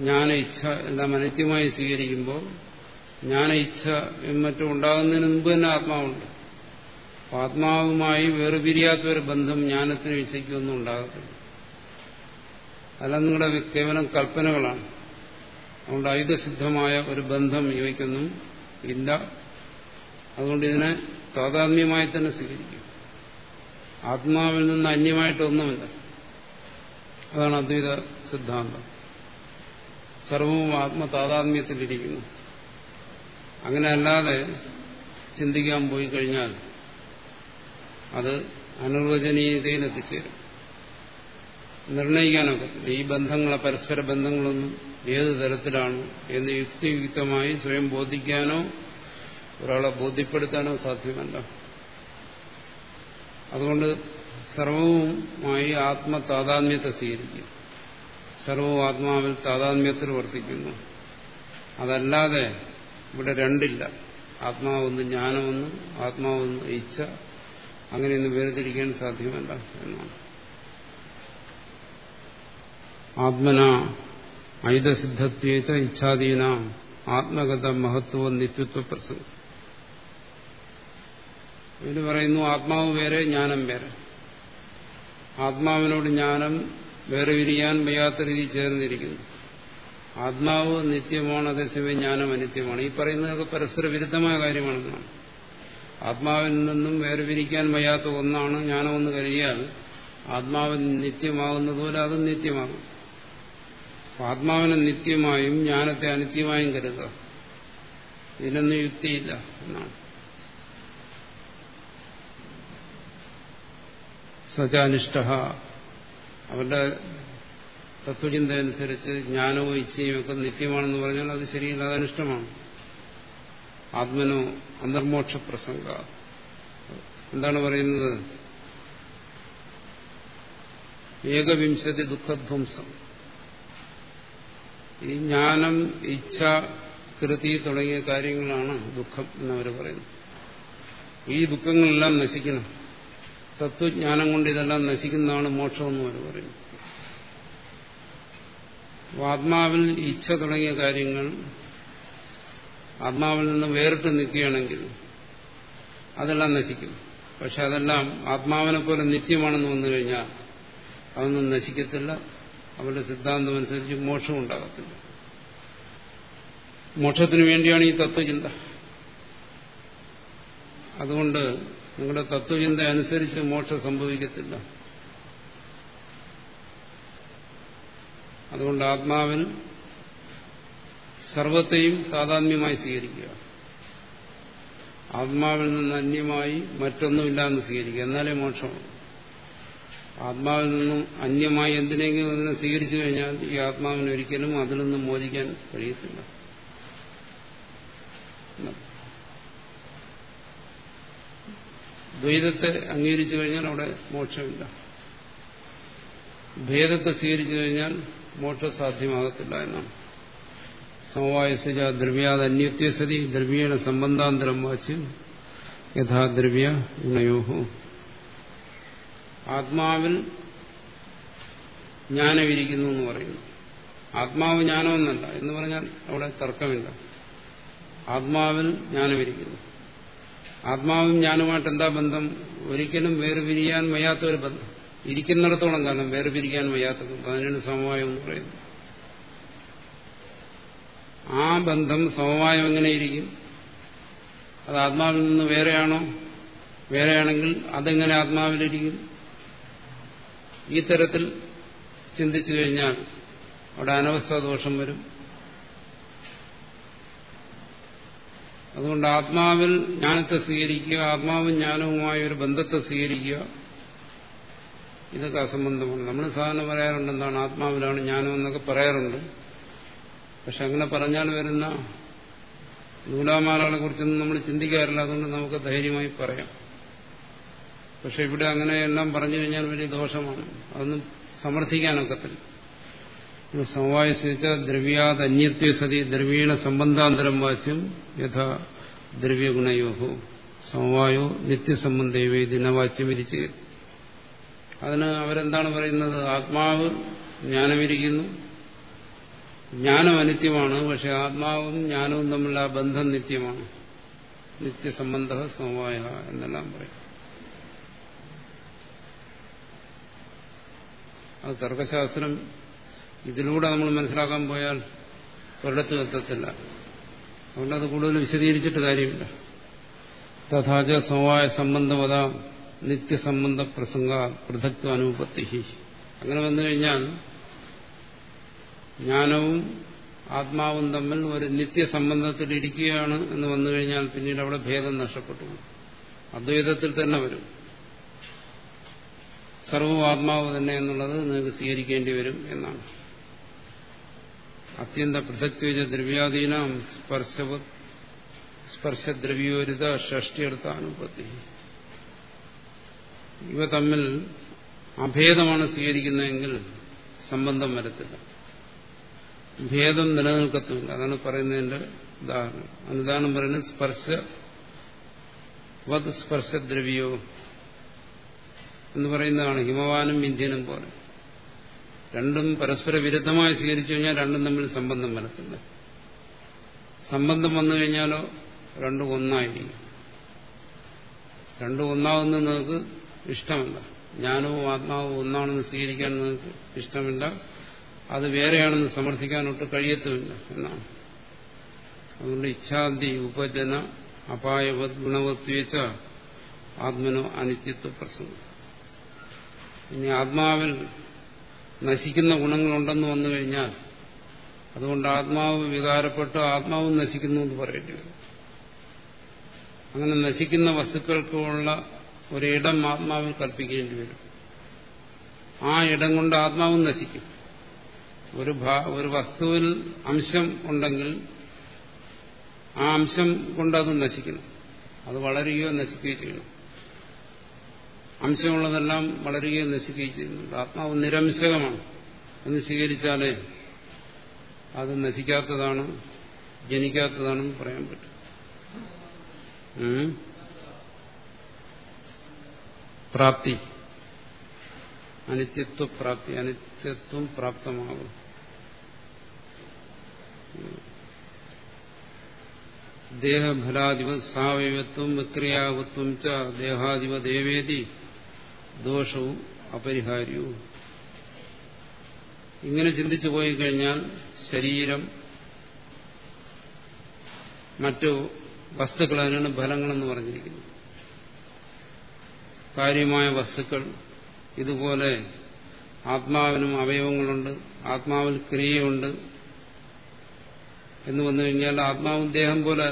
ജ്ഞാന ഇച്ഛ എല്ലാം അനിത്യമായി സ്വീകരിക്കുമ്പോൾ ജ്ഞാന ഇച്ഛ മറ്റും ഉണ്ടാകുന്നതിന് മുമ്പ് തന്നെ ആത്മാവുണ്ട്. ആത്മാവുമായി വേർപിരിയാത്ത ഒരു ബന്ധം ജ്ഞാനത്തിന് ഇച്ഛയ്ക്കൊന്നും ഉണ്ടാകത്തില്ല. അല്ല നിങ്ങളുടെ കേവലം കൽപ്പനകളാണ്. അതുകൊണ്ട് ഐതസിദ്ധമായ ഒരു ബന്ധം ഇവയ്ക്കൊന്നും ഇല്ല. അതുകൊണ്ട് ഇതിനെ താതാത്മ്യമായി തന്നെ സ്വീകരിക്കും. ആത്മാവിൽ നിന്ന് അന്യമായിട്ടൊന്നുമില്ല അതാണ് അദ്വൈത സിദ്ധാന്തം. സർവവും ആത്മതാതാത്മ്യത്തിലിരിക്കുന്നു. അങ്ങനെ അല്ലാതെ ചിന്തിക്കാൻ പോയി കഴിഞ്ഞാൽ അത് അനുവചനീയതയിൽ എത്തിച്ചേരും. നിർണയിക്കാനൊക്കെ ഈ ബന്ധങ്ങളെ പരസ്പര ബന്ധങ്ങളൊന്നും ഏത് തരത്തിലാണ് എന്ന് യുക്തിയുക്തമായി സ്വയം ബോധിക്കാനോ ഒരാളെ ബോധ്യപ്പെടുത്താനോ സാധ്യമല്ല. അതുകൊണ്ട് സർവവുമായി ആത്മതാതാത്മ്യത്തെ സ്വീകരിക്കും സർവവും ആത്മാവിൽ താതാത്മ്യത്തിൽ വർത്തിക്കുന്നു. അതല്ലാതെ ഇവിടെ രണ്ടില്ല. ആത്മാവൊന്ന് ജ്ഞാനമൊന്നും ആത്മാവൊന്ന് ഇച്ഛ അങ്ങനെയൊന്നും വേർതിരിക്കാൻ സാധ്യമല്ല എന്നാണ്. ആത്മന ഐതസിദ്ധത്വേച്ച ഇച്ഛാധീന ആത്മഗത മഹത്വ നിത്യത്വ പ്രസംഗം. ഇവർ പറയുന്നു ആത്മാവ് വേറെ ജ്ഞാനം വേറെ. ആത്മാവിനോട് ജ്ഞാനം വേറെ വിരിയാൻ വയ്യാത്ത രീതിയിൽ ചേർന്നിരിക്കുന്നു. ആത്മാവ് നിത്യമാണ് അതേസമയം ജ്ഞാനം അനിത്യമാണ്. ഈ പറയുന്നതൊക്കെ പരസ്പര വിരുദ്ധമായ കാര്യമാണെന്നാണ്. ആത്മാവിൽ നിന്നും വേർപിരിക്കാൻ വയ്യാത്ത ഒന്നാണ് ജ്ഞാനമെന്ന് കരുതിയാൽ ആത്മാവിൽ നിത്യമാകുന്നതുപോലെ അതും നിത്യമാകും. ആത്മാവിനെ നിത്യമായും ജ്ഞാനത്തെ അനിത്യമായും കരുതുക. ഇതിനൊന്നും യുക്തിയില്ല എന്നാണ്. സജാനിഷ്ട അവരുടെ തത്വചിന്ത അനുസരിച്ച് ജ്ഞാനവും ഇച്ഛയും ഒക്കെ നിത്യമാണെന്ന് പറഞ്ഞാൽ അത് ശരിയല്ല അത് അനിഷ്ടമാണ്. ആത്മനോ അന്തർമോക്ഷ പ്രസംഗ. എന്താണ് പറയുന്നത്? ഏകവിംശതി ദുഃഖധ്വംസം. ഈ ജ്ഞാനം ഇച്ഛ കൃതി തുടങ്ങിയ കാര്യങ്ങളാണ് ദുഃഖം എന്നവർ പറയുന്നു ഈ ദുഃഖങ്ങളെല്ലാം നശിക്കണം. തത്വജ്ഞാനം കൊണ്ട് ഇതെല്ലാം നശിക്കുന്നതാണ് മോക്ഷമെന്ന് അവർ പറയുന്നു ആത്മാവിൽ ഇച്ഛ തുടങ്ങിയ കാര്യങ്ങൾ ആത്മാവിൽ നിന്ന് വേറിട്ട് നിൽക്കുകയാണെങ്കിൽ അതെല്ലാം നശിക്കും. പക്ഷെ അതെല്ലാം ആത്മാവിനെ പോലെ നിത്യമാണെന്ന് വന്നു കഴിഞ്ഞാൽ അതൊന്നും നശിക്കത്തില്ല. അവരുടെ സിദ്ധാന്തം അനുസരിച്ച് മോക്ഷം ഉണ്ടാകത്തില്ല. മോക്ഷത്തിന് വേണ്ടിയാണ് ഈ തത്വചിന്ത. അതുകൊണ്ട് നിങ്ങളുടെ തത്വചിന്ത അനുസരിച്ച് മോക്ഷം സംഭവിക്കത്തില്ല. അതുകൊണ്ട് ആത്മാവിൽ സർവത്തെയും സാധാന്യമായി സ്വീകരിക്കുക. ആത്മാവിൽ നിന്ന് അന്യമായി മറ്റൊന്നുമില്ല എന്ന് സ്വീകരിക്കുക. എന്നാലേ മോക്ഷമാണ് ആത്മാവിൽ നിന്നും അന്യമായി എന്തിനെങ്കിലും അതിനെ സ്വീകരിച്ചു കഴിഞ്ഞാൽ ഈ ആത്മാവിന് ഒരിക്കലും അതിൽ നിന്നും മോചിക്കാൻ കഴിയത്തില്ല. ദ്വൈതത്തെ അംഗീകരിച്ചു കഴിഞ്ഞാൽ അവിടെ മോക്ഷമില്ല. ഭേദത്തെ സ്വീകരിച്ചു കഴിഞ്ഞാൽ മോക്ഷം സാധ്യമാകത്തില്ല എന്നാണ്. സമവായസജ ദ്രവ്യാത് അന്യത്യസതി ദ്രവ്യേണ സംബന്ധാന്തരം വാച്ച് യഥാദ്രവ്യ ഗുണയോഹോ. ആത്മാവിൽ ജ്ഞാനമിരിക്കുന്നു എന്ന് പറയുന്നു. ആത്മാവ് ജ്ഞാനമെന്നല്ല എന്ന് പറഞ്ഞാൽ അവിടെ തർക്കമില്ല. ആത്മാവിൽ ജ്ഞാനമിരിക്കുന്നു ആത്മാവും ജ്ഞാനുമായിട്ട് എന്താ ബന്ധം? ഒരിക്കലും വേർപിരിയാൻ വയ്യാത്ത ഒരു ബന്ധം. ഇരിക്കുന്നിടത്തോളം കാലം വേർപിരിക്കാൻ വയ്യാത്ത അതിനാണ് സമവായം എന്ന് പറയുന്നത് ആ ബന്ധം സമവായം എങ്ങനെയിരിക്കും? അത് ആത്മാവിൽ നിന്ന് വേറെയാണോ? വേറെയാണെങ്കിൽ അതെങ്ങനെ ആത്മാവിലിരിക്കും? ഈ തരത്തിൽ ചിന്തിച്ചു കഴിഞ്ഞാൽ അവിടെ അനവസ്ഥ ദോഷം വരും. അതുകൊണ്ട് ആത്മാവിൽ ജ്ഞാനത്തെ സ്വീകരിക്കുക ആത്മാവും ജ്ഞാനവുമായ ഒരു ബന്ധത്തെ സ്വീകരിക്കുക ഇതൊക്കെ അസംബന്ധമാണ്. നമ്മൾ സാധാരണ പറയാറുണ്ട് എന്താണ് ആത്മാവിലാണ് ജ്ഞാനം എന്നൊക്കെ പറയാറുണ്ട്. പക്ഷെ അങ്ങനെ പറഞ്ഞാൽ വരുന്ന നൂലാമാലകളെ കുറിച്ചൊന്നും നമ്മൾ ചിന്തിക്കാറില്ല. അതുകൊണ്ട് നമുക്ക് ധൈര്യമായി പറയാം. പക്ഷെ ഇവിടെ അങ്ങനെ എല്ലാം പറഞ്ഞു കഴിഞ്ഞാൽ വലിയ ദോഷമാണ്. അതൊന്നും സമർത്ഥിക്കാനൊക്കത്തില്ല. സമവായിച്ച ദ്രവ്യാത് അന്യത്വ സതി ദ്രവീണ സംബന്ധാന്തരം വാച്യം യഥാ ദ്രവ്യഗുണയോഹോ. സമവായോ നിത്യസംബന്ധേവേ ദിനവാച്യം വിരിച്ച് അതിന് അവരെന്താണ് പറയുന്നത്? ആത്മാവ് ജ്ഞാനമിരിക്കുന്നു. ജ്ഞാനം അനിത്യമാണ്. പക്ഷെ ആത്മാവും ജ്ഞാനവും തമ്മിലുള്ള ബന്ധം നിത്യമാണ്. നിത്യസംബന്ധ സമവായ എന്നെല്ലാം പറയും. അത് തർക്കശാസ്ത്രം ഇതിലൂടെ നമ്മൾ മനസ്സിലാക്കാൻ പോയാൽ ഒരിടത്തും എത്തത്തില്ല. അതുകൊണ്ട് അത് കൂടുതൽ വിശദീകരിച്ചിട്ട് കാര്യമില്ല. തഥാച സമവായ സംബന്ധവത നിത്യസംബന്ധ പ്രസംഗ പൃഥക്വ അനുപത്തി അങ്ങനെ വന്നു കഴിഞ്ഞാൽ ജ്ഞാനവും ആത്മാവും തമ്മിൽ ഒരു നിത്യസംബന്ധത്തിൽ ഇരിക്കുകയാണ് എന്ന് വന്നു കഴിഞ്ഞാൽ പിന്നീട് അവിടെ ഭേദം നഷ്ടപ്പെട്ടു. അദ്വൈതത്തിൽ തന്നെ വരും. സർവവും ആത്മാവ് തന്നെ എന്നുള്ളത് നിങ്ങൾക്ക് സ്വീകരിക്കേണ്ടി വരും എന്നാണ്. അത്യന്ത പൃഥക്വേജ ദ്രവ്യാധീനം സ്പർശവ സ്പർശദ്രവ്യോരിത ഷഷ്ടിയെടുത്ത അനുപത്തി ഇവ തമ്മിൽ അഭേദമാണ് സ്വീകരിക്കുന്നതെങ്കിൽ സംബന്ധം വരത്തില്ല. ഭേദം നിലനിൽക്കത്തുമില്ല. അതാണ് പറയുന്നതിന്റെ ഉദാഹരണം. അനുദാനം പറയുന്നത് സ്പർശ വത് സ്പർശദ്രവ്യോ എന്ന് പറയുന്നതാണ് ഹിമവാനും ഇന്ത്യനും പോലെ. രണ്ടും പരസ്പര വിരുദ്ധമായി സ്വീകരിച്ചു കഴിഞ്ഞാൽ രണ്ടും തമ്മിൽ സംബന്ധം വരത്തില്ല. സംബന്ധം വന്നു കഴിഞ്ഞാലോ രണ്ടും ഒന്നായിരിക്കും. രണ്ടും ഒന്നാവുന്ന നിങ്ങൾക്ക് ഇഷ്ടമല്ല. ജ്ഞാനവും ആത്മാവും ഒന്നാണെന്ന് സ്വീകരിക്കാൻ നിങ്ങൾക്ക് ഇഷ്ടമില്ല. അത് വേറെയാണെന്ന് സമർത്ഥിക്കാനൊട്ട് കഴിയത്തുമില്ല. എന്നാണ്. അതുകൊണ്ട് ഇച്ഛാന്തി ഉപജന അപായവത് ഗുണവത്വച്ച ആത്മനോ അനിത്യത്വ പ്രസംഗം. ഇനി ആത്മാവിൽ നശിക്കുന്ന ഗുണങ്ങളുണ്ടെന്ന് വന്നു കഴിഞ്ഞാൽ അതുകൊണ്ട് ആത്മാവ് വികാരപ്പെട്ട് ആത്മാവും നശിക്കുന്നു എന്ന് പറയേണ്ടി വരും. അങ്ങനെ നശിക്കുന്ന വസ്തുക്കൾക്കുള്ള ഒരിടം ആത്മാവിൽ കൽപ്പിക്കേണ്ടി വരും. ആ ഇടം കൊണ്ട് ആത്മാവും നശിക്കും. ഒരു ഒരു വസ്തുവിൽ അംശം ഉണ്ടെങ്കിൽ ആ അംശം കൊണ്ട് അത് നശിക്കണം. അത് വളരുകയോ നശിക്കുകയോ ചെയ്യണം. അംശമുള്ളതെല്ലാം വളരുകയോ നശിക്കുകയും ചെയ്യുന്നുണ്ട്. ആത്മാവ് നിരംശകമാണ്. എന്ന് സ്വീകരിച്ചാലേ അത് നശിക്കാത്തതാണ് ജനിക്കാത്തതാണെന്ന് പറയാൻ പറ്റും. പ്രാപ്തി. അനിത്യത്വപ്രാപ്തി അനിത്യത്വം പ്രാപ്തമാകും ദേഹഫലാധിപ സാവയവത്വം വിക്രിയാവത്വം ച ദേഹാധിപ ദേവേദി ദോഷവും അപരിഹാര്യവും. ഇങ്ങനെ ചിന്തിച്ചു പോയി കഴിഞ്ഞാൽ ശരീരം മറ്റു വസ്തുക്കൾ അതിനാണ് ഫലങ്ങളെന്ന് പറഞ്ഞിരിക്കുന്നത് കാര്യമായ വസ്തുക്കൾ ഇതുപോലെ ആത്മാവിനും അവയവങ്ങളുണ്ട് ആത്മാവിൽ ക്രിയയുണ്ട് എന്ന് വന്നു കഴിഞ്ഞാൽ ആത്മാവും ദേഹം പോലെ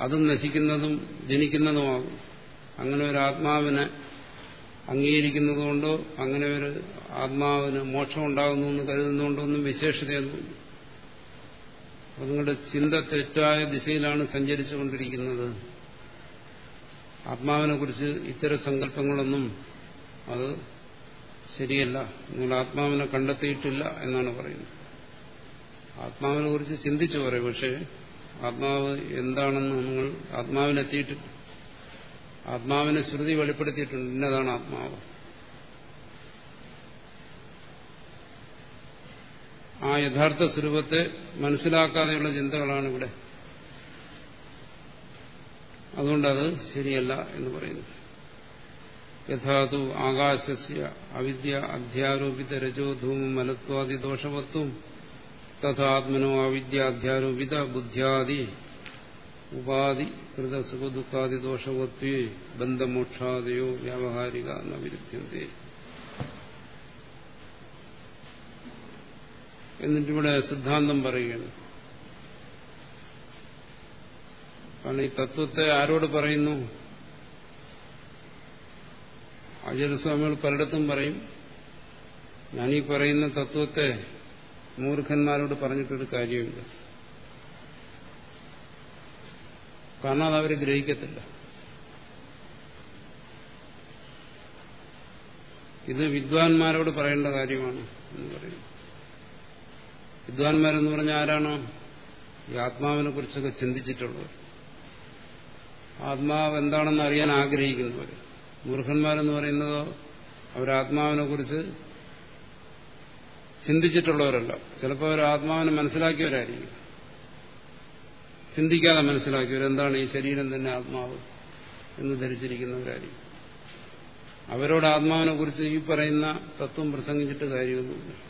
അതും നശിക്കുന്നതും ജനിക്കുന്നതുമാകും. അങ്ങനെ ഒരു ആത്മാവിനെ അംഗീകരിക്കുന്നതുകൊണ്ടോ അങ്ങനെ ഒരു ആത്മാവിന് മോക്ഷം ഉണ്ടാകുന്നു എന്ന് കരുതുന്നതുകൊണ്ടോ ഒന്നും വിശേഷതയൊന്നുമില്ല അപ്പൊ നിങ്ങളുടെ ചിന്ത തെറ്റായ ദിശയിലാണ് സഞ്ചരിച്ചുകൊണ്ടിരിക്കുന്നത്. ആത്മാവിനെ കുറിച്ച് ഇത്തരം സങ്കല്പങ്ങളൊന്നും അത് ശരിയല്ല. നിങ്ങൾ ആത്മാവിനെ കണ്ടെത്തിയിട്ടില്ല എന്നാണ് പറയുന്നത്. ആത്മാവിനെ കുറിച്ച് ചിന്തിച്ചു പറയും. പക്ഷേ ആത്മാവ് എന്താണെന്ന് നിങ്ങൾ ആത്മാവിനെത്തിയിട്ടില്ല ആത്മാവിനെ ശ്രുതി വെളിപ്പെടുത്തിയിട്ടുണ്ട്. ഇന്നതാണ് ആത്മാവ്. ആ യഥാർത്ഥ സ്വരൂപത്തെ മനസ്സിലാക്കാതെയുള്ള ചിന്തകളാണ് ഇവിടെ. അതുകൊണ്ടത് ശരിയല്ല എന്ന് പറയുന്നു യഥാതു ആകാശസ്യ അവിദ്യ അധ്യാരോപിത രജോധൂമ മലത്വാദി ദോഷവത്വം തഥാത്മനോ അവിദ്യ അധ്യാരോപിത ബുദ്ധ്യാദി ഉപാധി കൃത സുഖദുഃഖാദി ദോഷവത്വേ ബന്ധമോക്ഷാദിയോ വ്യാവഹാരിക എന്ന വിരുദ്ധ്യന്തേ എന്നിട്ടിവിടെ സിദ്ധാന്തം പറയുകയാണ്. കാരണം ഈ തത്വത്തെ ആരോട് പറയുന്നു? ആചാര്യസ്വാമികൾ പലയിടത്തും പറയും ഞാനീ പറയുന്ന തത്വത്തെ മൂർഖന്മാരോട് പറഞ്ഞിട്ടൊരു കാര്യമില്ല കാരണം അത് അവർ ഗ്രഹിക്കത്തില്ല. ഇത് വിദ്വാൻമാരോട് പറയേണ്ട കാര്യമാണ് എന്ന് പറയും വിദ്വാൻമാരെന്ന് പറഞ്ഞ ആരാണോ? ഈ ആത്മാവിനെ കുറിച്ചൊക്കെ ചിന്തിച്ചിട്ടുള്ളവർ. ആത്മാവ് എന്താണെന്ന് അറിയാൻ ആഗ്രഹിക്കുന്നവർ. മൂർഖന്മാരെന്ന് പറയുന്നതോ അവരാത്മാവിനെ കുറിച്ച് ചിന്തിച്ചിട്ടുള്ളവരല്ല. ചിലപ്പോൾ അവർ ആത്മാവിനെ മനസ്സിലാക്കിയവരായിരിക്കും. ചിന്തിക്കാതെ മനസ്സിലാക്കിയവർ എന്താണ് ഈ ശരീരം തന്നെ ആത്മാവ് എന്ന് ധരിച്ചിരിക്കുന്നവരായിരിക്കും. അവരോട് ആത്മാവിനെ കുറിച്ച് ഈ പറയുന്ന തത്വം പ്രസംഗിച്ചിട്ട് കാര്യമൊന്നുമില്ല.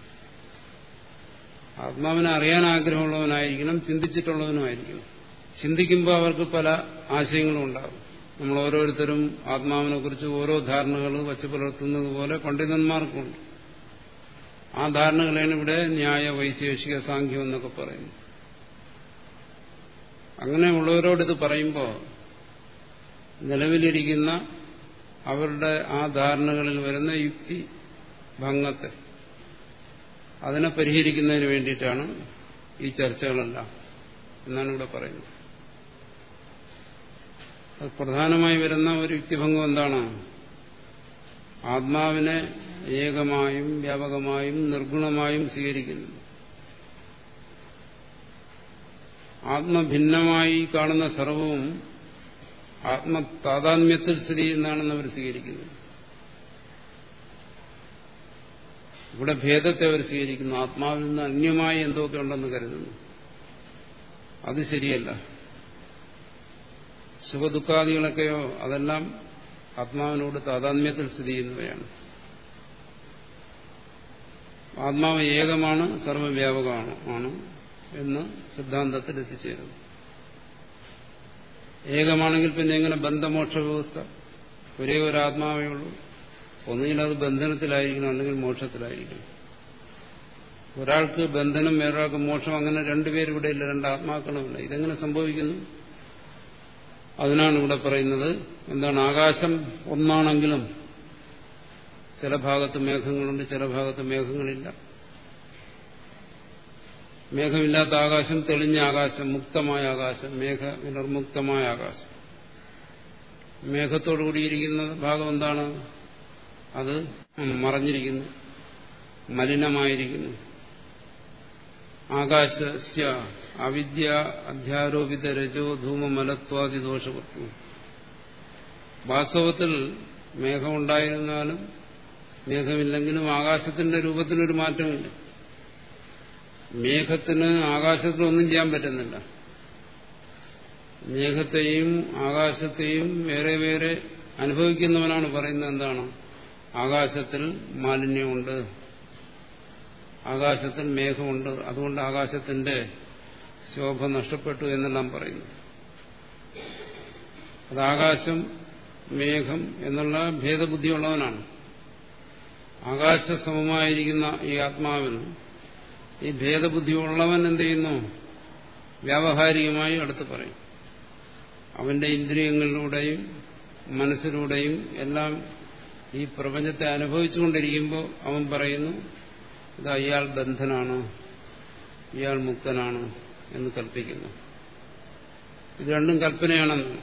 ആത്മാവിനെ അറിയാൻ ആഗ്രഹമുള്ളവനായിരിക്കണം ചിന്തിച്ചിട്ടുള്ളവനുമായിരിക്കണം. ചിന്തിക്കുമ്പോൾ അവർക്ക് പല ആശയങ്ങളും ഉണ്ടാകും. നമ്മൾ ഓരോരുത്തരും ആത്മാവിനെ കുറിച്ച് ഓരോ ധാരണകൾ വച്ച് പുലർത്തുന്നത് പോലെ പണ്ഡിതന്മാർക്കുണ്ട്. ആ ധാരണകളാണ് ഇവിടെ ന്യായ വൈശേഷിക സാഖ്യം എന്നൊക്കെ പറയുന്നു അങ്ങനെ ഉള്ളവരോട് ഇത് പറയുമ്പോൾ നിലവിലിരിക്കുന്ന അവരുടെ ആ ധാരണകളിൽ വരുന്ന യുക്തി ഭംഗത്തെ അതിനെ പരിഹരിക്കുന്നതിന് വേണ്ടിയിട്ടാണ് ഈ ചർച്ചകളെല്ലാം എന്നാണ് ഇവിടെ പറയുന്നത്. പ്രധാനമായി വരുന്ന ഒരു യുക്തിഭംഗം എന്താണ്? ആത്മാവിനെ ഏകമായും വ്യാപകമായും നിർഗുണമായും സ്വീകരിക്കുന്നു. ആത്മഭിന്നമായി കാണുന്ന സർവവും ആത്മതാതാത്മ്യത്തിൽ സ്ഥിതി ചെയ്യുന്നതാണെന്ന് അവർ സ്വീകരിക്കുന്നു. ഇവിടെ ഭേദത്തെ അവർ സ്വീകരിക്കുന്നു. ആത്മാവിൽ നിന്ന് അന്യമായി എന്തൊക്കെ ഉണ്ടെന്ന് കരുതുന്നു. അത് ശരിയല്ല. സുഖദുഃഖാദികളൊക്കെയോ അതെല്ലാം ആത്മാവിനോട് താതാത്മ്യത്തിൽ സ്ഥിതി ചെയ്യുന്നവയാണ്. ആത്മാവ് ഏകമാണ് സർവവ്യാപകമാണ് ആണ് എന്ന് സിദ്ധാന്തത്തിൽ എത്തിച്ചേരുന്നു. ഏകമാണെങ്കിൽ പിന്നെ എങ്ങനെ ബന്ധമോക്ഷ വ്യവസ്ഥ ഒരേ ഒരു ആത്മാവേ ഉള്ളൂ. ഒന്നുകിൽ അത് ബന്ധനത്തിലായിരിക്കണം അല്ലെങ്കിൽ മോക്ഷത്തിലായിരിക്കണം. ഒരാൾക്ക് ബന്ധനം വേറൊരാൾക്ക് മോക്ഷം അങ്ങനെ രണ്ടുപേരും ഇവിടെ ഇല്ല രണ്ട് ആത്മാക്കളുമില്ല ഇതെങ്ങനെ സംഭവിക്കുന്നു? അതിനാണ് ഇവിടെ പറയുന്നത് എന്താണ് ആകാശം ഒന്നാണെങ്കിലും ചില ഭാഗത്ത് മേഘങ്ങളുണ്ട് ചില ഭാഗത്ത് മേഘങ്ങളില്ല. മേഘമില്ലാത്ത ആകാശം തെളിഞ്ഞ ആകാശം മുക്തമായ ആകാശം മേഘ വിനർമുക്തമായ ആകാശം. മേഘത്തോടു കൂടിയിരിക്കുന്ന ഭാഗം എന്താണ്? അത് മറഞ്ഞിരിക്കുന്നു മലിനമായിരിക്കുന്നു. ആകാശസ്യ അവിദ്യ അധ്യാരോപിത രജോ ധൂമ മലത്വാദി ദോഷവത്വം. വാസ്തവത്തിൽ മേഘമുണ്ടായിരുന്നാലും മേഘമില്ലെങ്കിലും ആകാശത്തിന്റെ രൂപത്തിനൊരു മാറ്റമില്ല മേഘത്തിന് ആകാശത്തിനൊന്നും ചെയ്യാൻ പറ്റുന്നില്ല. മേഘത്തെയും ആകാശത്തെയും വേറെ വേറെ അനുഭവിക്കുന്നവനാണ് പറയുന്നത് എന്താണ്? ആകാശത്തിൽ മാലിന്യമുണ്ട്. ആകാശത്തിൽ മേഘമുണ്ട്. അതുകൊണ്ട് ആകാശത്തിന്റെ ശോഭ നഷ്ടപ്പെട്ടു എന്നെല്ലാം പറയുന്നു. അത് ആകാശം മേഘം എന്നുള്ള ഭേദബുദ്ധിയുള്ളവനാണ്. ആകാശസമമായിരിക്കുന്ന ഈ ആത്മാവിൽ ഈ ഭേദബുദ്ധി ഉള്ളവൻ എന്ത് ചെയ്യുന്നു? വ്യാവഹാരികമായി അടുത്ത് പറയും. അവന്റെ ഇന്ദ്രിയങ്ങളിലൂടെയും മനസ്സിലൂടെയും എല്ലാം ഈ പ്രപഞ്ചത്തെ അനുഭവിച്ചുകൊണ്ടിരിക്കുമ്പോൾ അവൻ പറയുന്നു ഇത് അയാൾ ബന്ധനാണ് ഇയാൾ മുക്തനാണ് എന്ന് കൽപ്പിക്കുന്നു. ഇത് രണ്ടും കൽപ്പനയാണെന്ന്.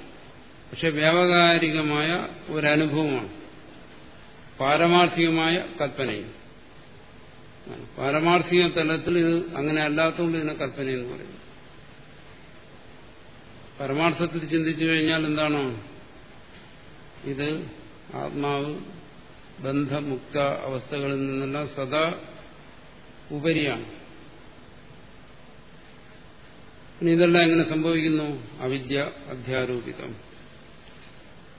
പക്ഷെ വ്യാവകാരികമായ ഒരനുഭവമാണ് പാരമാർത്ഥികമായ കൽപ്പനയും. പാരമാർത്ഥിക തലത്തിൽ ഇത് അങ്ങനെ അല്ലാത്തതുകൊണ്ട് ഇതിനെ കൽപ്പന എന്ന് പറയുന്നു. പരമാർത്ഥത്തിൽ ചിന്തിച്ചു കഴിഞ്ഞാൽ എന്താണോ? ഇത് ആത്മാവ് ബന്ധമുക്ത അവസ്ഥകളിൽ നിന്നെല്ലാം സദാ ഉപരിയാണ്. പിന്നെ ഇതെല്ലാം എങ്ങനെ സംഭവിക്കുന്നു? അവിദ്യ അധ്യാരോപിതം.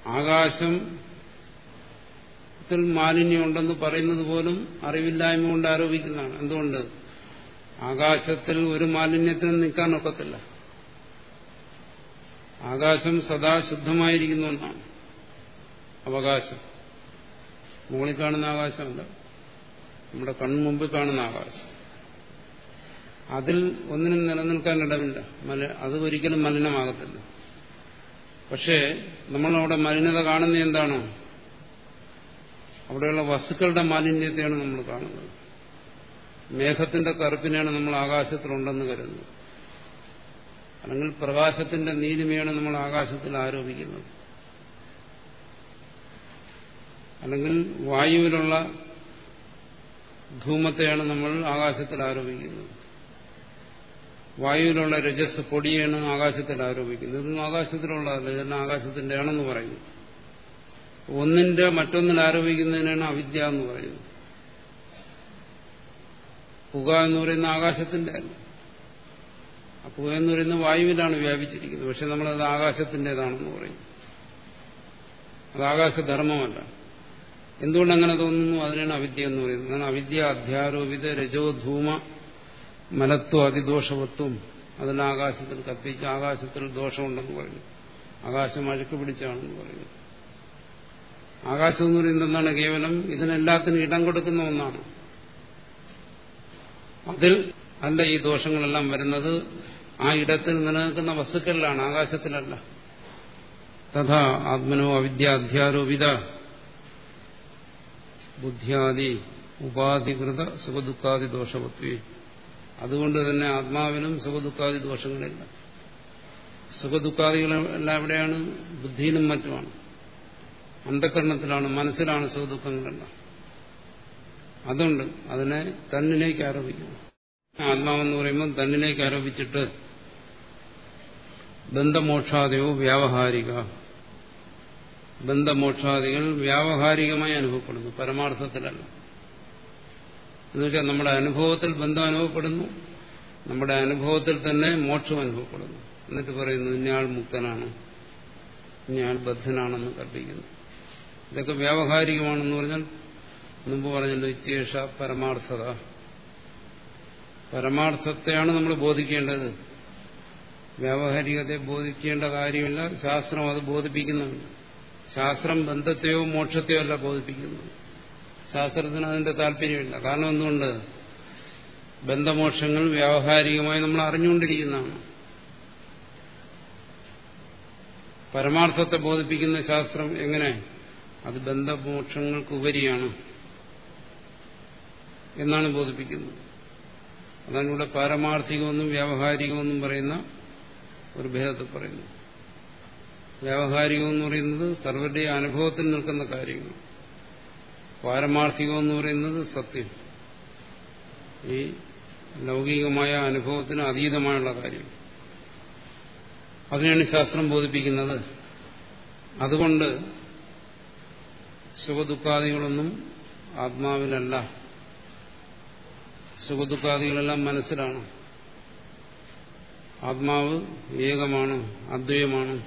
ആകാശം ത്തിൽ മാലിന്യമുണ്ടെന്ന് പറയുന്നത് പോലും അറിവില്ലായ്മ കൊണ്ട് ആരോപിക്കുന്നതാണ്. എന്തുകൊണ്ട്? ആകാശത്തിൽ ഒരു മാലിന്യത്തിനും നിൽക്കാൻ ഒക്കത്തില്ല. ആകാശം സദാ ശുദ്ധമായിരിക്കുന്ന ഒന്നാണ്. അവകാശം. മുകളിൽ കാണുന്ന ആകാശമല്ല. നമ്മുടെ കൺമുമ്പിൽ കാണുന്ന ആകാശം. അതിൽ ഒന്നിനും നിലനിൽക്കാൻ ഇടമില്ല മല അത് ഒരിക്കലും മലിനമാകത്തില്ല. പക്ഷേ നമ്മളവിടെ മലിനത കാണുന്ന എന്താണ്? അവിടെയുള്ള വസ്തുക്കളുടെ മാലിന്യത്തെയാണ് നമ്മൾ കാണുന്നത്. മേഘത്തിന്റെ കറുപ്പിനെയാണ് നമ്മൾ ആകാശത്തിലുണ്ടെന്ന് കരുതുന്നത്. അല്ലെങ്കിൽ പ്രകാശത്തിന്റെ നീലിമയാണ് നമ്മൾ ആകാശത്തിൽ ആരോപിക്കുന്നത്. അല്ലെങ്കിൽ വായുവിലുള്ള ധൂമത്തെയാണ് നമ്മൾ ആകാശത്തിൽ ആരോപിക്കുന്നത്. വായുവിലുള്ള രജസ് പൊടിയാണ് ആകാശത്തിൽ ആരോപിക്കുന്നത്. ഇതൊന്നും ആകാശത്തിലുള്ളതല്ല ഇതെല്ലാം ആകാശത്തിന്റെയാണെന്ന് പറയുന്നു. ഒന്നിന്റെ മറ്റൊന്നിൽ ആരോപിക്കുന്നതിനാണ് അവിദ്യ എന്ന് പറയുന്നത്. പുക എന്ന് പറയുന്ന ആകാശത്തിന്റെ പുക എന്ന് പറയുന്ന വായുവിലാണ് വ്യാപിച്ചിരിക്കുന്നത്. പക്ഷെ നമ്മളത് ആകാശത്തിന്റെതാണെന്ന് പറയും. അത് ആകാശധർമ്മമല്ല. എന്തുകൊണ്ട് അങ്ങനെ തോന്നുന്നു? അതിനാണ് അവിദ്യ എന്ന് പറയുന്നത്. അതാണ് അവിദ്യ അധ്യാരോപിത രജോധൂമ മലത്വം അതിദോഷവത്വം. അതിന് ആകാശത്തിൽ കത്തിച്ച് ആകാശത്തിൽ ദോഷമുണ്ടെന്ന് പറയുന്നു. ആകാശം അഴുക്ക് പിടിച്ചാണെന്ന് പറയുന്നു. ആകാശം എന്ന് പറയുന്നത് എന്താണ് കേവലം ഇതിനെല്ലാത്തിനും ഇടം കൊടുക്കുന്ന ഒന്നാണ്. അതിൽ അല്ല ഈ ദോഷങ്ങളെല്ലാം വരുന്നത്. ആ ഇടത്തിൽ നിലനിൽക്കുന്ന വസ്തുക്കളിലാണ് ആകാശത്തിലല്ല. തഥാ ആത്മനോ അവിദ്യ അധ്യാരോപിത ബുദ്ധ്യാദി ഉപാധികൃത സുഖദുഃഖാദി ദോഷവത്വേ അതുകൊണ്ട് തന്നെ ആത്മാവിനും സുഖദുഃഖാദി ദോഷങ്ങളില്ല. സുഖദുഃഖാദികളെല്ലാം എവിടെയാണ്? ബുദ്ധിയിലും മറ്റുമാണ്. അന്ധകരണത്തിലാണ് മനസ്സിലാണ് സുഖദുഃഖങ്ങളെല്ലാം അതുണ്ട്. അതിനെ തന്നിലേക്ക് ആരോപിക്കുന്നു. ആത്മാവെന്ന് പറയുമ്പോൾ തന്നിലേക്ക് ആരോപിച്ചിട്ട് ബന്ധമോക്ഷാദിയോ വ്യാവഹാരിക. ബന്ധമോക്ഷാദികൾ വ്യാവഹാരികമായി അനുഭവപ്പെടുന്നു. പരമാർത്ഥത്തിലല്ല. എന്നുവെച്ചാൽ നമ്മുടെ അനുഭവത്തിൽ ബന്ധം അനുഭവപ്പെടുന്നു. നമ്മുടെ അനുഭവത്തിൽ തന്നെ മോക്ഷം അനുഭവപ്പെടുന്നു. എന്നിട്ട് പറയുന്നു ഇന്നയാൾ മുക്തനാണ്. ഇന്നയാൾ ബദ്ധനാണെന്ന് കൽപ്പിക്കുന്നു. ഇതൊക്കെ വ്യാവഹാരികമാണെന്ന് പറഞ്ഞാൽ മുമ്പ് പറഞ്ഞല്ലോ ഇത്യേഷ പരമാർത്ഥത. പരമാർത്ഥത്തെയാണ് നമ്മൾ ബോധിക്കേണ്ടത്. വ്യാവഹാരികതയെ ബോധിക്കേണ്ട കാര്യമില്ല ശാസ്ത്രം അത് ബോധിപ്പിക്കുന്നുണ്ട്. ശാസ്ത്രം ബന്ധത്തെയോ മോക്ഷത്തെയോ അല്ല ബോധിപ്പിക്കുന്നത്. ശാസ്ത്രത്തിന് അതിന്റെ താല്പര്യമില്ല. കാരണം എന്തുകൊണ്ട്? ബന്ധമോക്ഷങ്ങൾ വ്യാവഹാരികമായി നമ്മൾ അറിഞ്ഞുകൊണ്ടിരിക്കുന്നതാണ്. പരമാർത്ഥത്തെ ബോധിപ്പിക്കുന്ന ശാസ്ത്രം എങ്ങനെ? അത് ബന്ധമോക്ഷങ്ങൾക്ക് ഉപരിയാണ് എന്നാണ് ബോധിപ്പിക്കുന്നത്. അതാണ് ഇവിടെ പാരമാർത്ഥികമെന്നും വ്യാവഹാരികമെന്നും പറയുന്ന ഒരു ഭേദത്തിൽ പറയുന്നു. വ്യാവഹാരികമെന്ന് പറയുന്നത് സർവരുടെയും അനുഭവത്തിൽ നിൽക്കുന്ന കാര്യങ്ങൾ. പാരമാർത്ഥികമെന്ന് പറയുന്നത് സത്യം. ഈ ലൗകികമായ അനുഭവത്തിന് അതീതമായുള്ള കാര്യം. അതിനാണ് ശാസ്ത്രം ബോധിപ്പിക്കുന്നത്. അതുകൊണ്ട് സുഖദുഃഖാദികളൊന്നും ആത്മാവിലല്ല. സുഖദുഃഖാദികളെല്ലാം മനസ്സിലാണ്. ആത്മാവ് ഏകമാണ് അദ്വയമാണ്.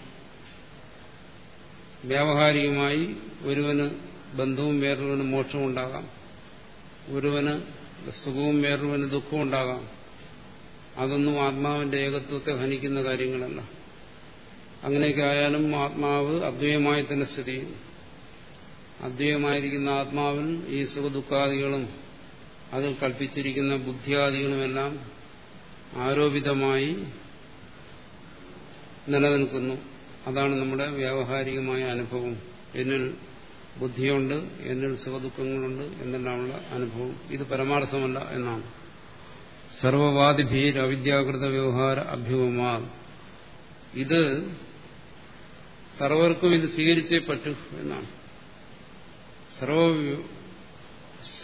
വ്യാവഹാരികമായി ഒരുവന് ബന്ധവും വേറൊരുവന് മോക്ഷവും ഉണ്ടാകാം. ഒരുവന് സുഖവും വേറൊരുവന് ദുഃഖവും ഉണ്ടാകാം. അതൊന്നും ആത്മാവിന്റെ ഏകത്വത്തെ ഹനിക്കുന്ന കാര്യങ്ങളല്ല. അങ്ങനെയൊക്കെ ആയാലും ആത്മാവ് അദ്വയമായി തന്നെ സ്ഥിതി ചെയ്യുന്നു. അദ്വൈതമായിരിക്കുന്ന ആത്മാവിൽ ഈ സുഖദുഃഖാദികളും അതിൽ കൽപ്പിച്ചിരിക്കുന്ന ബുദ്ധിയാദികളുമെല്ലാം ആരോപിതമായി നിലനിൽക്കുന്നു. അതാണ് നമ്മുടെ വ്യാവഹാരികമായ അനുഭവം. എന്നിൽ ബുദ്ധിയുണ്ട് എന്നിൽ സുഖദുഃഖങ്ങളുണ്ട് എന്നെല്ലാമുള്ള അനുഭവം. ഇത് പരമാർത്ഥമല്ല എന്നാണ്. സർവവാദിഭീർ അവിദ്യാകൃത വ്യവഹാര അഭ്യൂഹമാർ ഇത് സർവർക്കും ഇത് സ്വീകരിച്ചേ പറ്റൂ എന്നാണ്. സർവ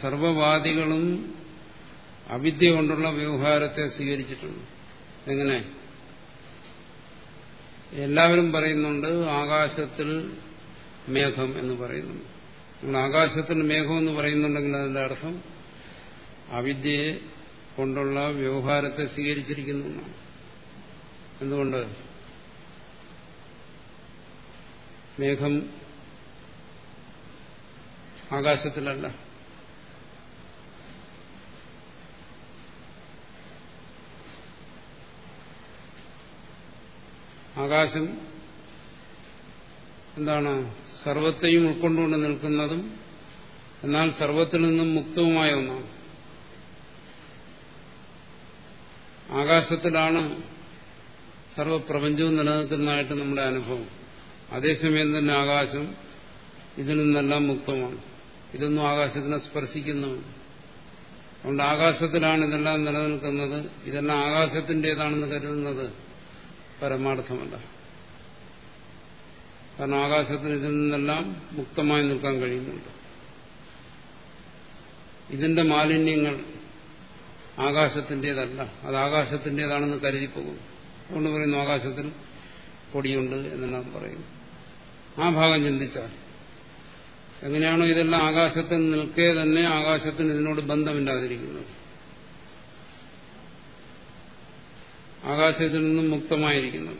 സർവവാദികളും അവിദ്യ കൊണ്ടുള്ള വ്യവഹാരത്തെ സ്വീകരിച്ചിട്ടുണ്ട്. എങ്ങനെ? എല്ലാവരും പറയുന്നുണ്ട് ആകാശത്തിൽ മേഘം എന്ന് പറയുന്നുണ്ട് നിങ്ങൾ ആകാശത്തിൽ മേഘം എന്ന് പറയുന്നുണ്ടെങ്കിൽ അതിന്റെ അർത്ഥം അവിദ്യയെ കൊണ്ടുള്ള വ്യവഹാരത്തെ സ്വീകരിച്ചിരിക്കുന്നു എന്തുകൊണ്ട്? മേഘം ആകാശത്തിലല്ല. ആകാശം എന്താണ്? സർവത്തെയും ഉൾക്കൊണ്ടുകൊണ്ട് നിൽക്കുന്നതും എന്നാൽ സർവത്തിൽ നിന്നും മുക്തവുമായ ഒന്നാണ്. ആകാശത്തിലാണ് സർവപ്രപഞ്ചവും നിലനിൽക്കുന്നതായിട്ട് നമ്മുടെ അനുഭവം. അതേസമയം തന്നെ ആകാശം ഇതിൽ നിന്നെല്ലാം മുക്തമാണ് ഇതൊന്നും ആകാശത്തിനെ സ്പർശിക്കുന്നു. അതുകൊണ്ട് ആകാശത്തിലാണ് ഇതെല്ലാം നിലനിൽക്കുന്നത്. ഇതെല്ലാം ആകാശത്തിന്റെതാണെന്ന് കരുതുന്നത് പരമാർത്ഥമല്ല. കാരണം ആകാശത്തിന് ഇതിൽ നിന്നെല്ലാം മുക്തമായി നിൽക്കാൻ കഴിയുന്നുണ്ട്. ഇതിന്റെ മാലിന്യങ്ങൾ ആകാശത്തിന്റെതല്ല. അത് ആകാശത്തിന്റെതാണെന്ന് കരുതി പോകുന്നു അതുകൊണ്ട് പറയുന്നു ആകാശത്തിൽ പൊടിയുണ്ട് എന്നെല്ലാം പറയുന്നു. ആ ഭാഗം ചിന്തിച്ചാൽ എങ്ങനെയാണോ ഇതെല്ലാം ആകാശത്തിൽ നിൽക്കേ തന്നെ ആകാശത്തിന് ഇതിനോട് ബന്ധമില്ലാതിരിക്കുന്നത് ആകാശത്തിൽ നിന്നും മുക്തമായിരിക്കുന്നത്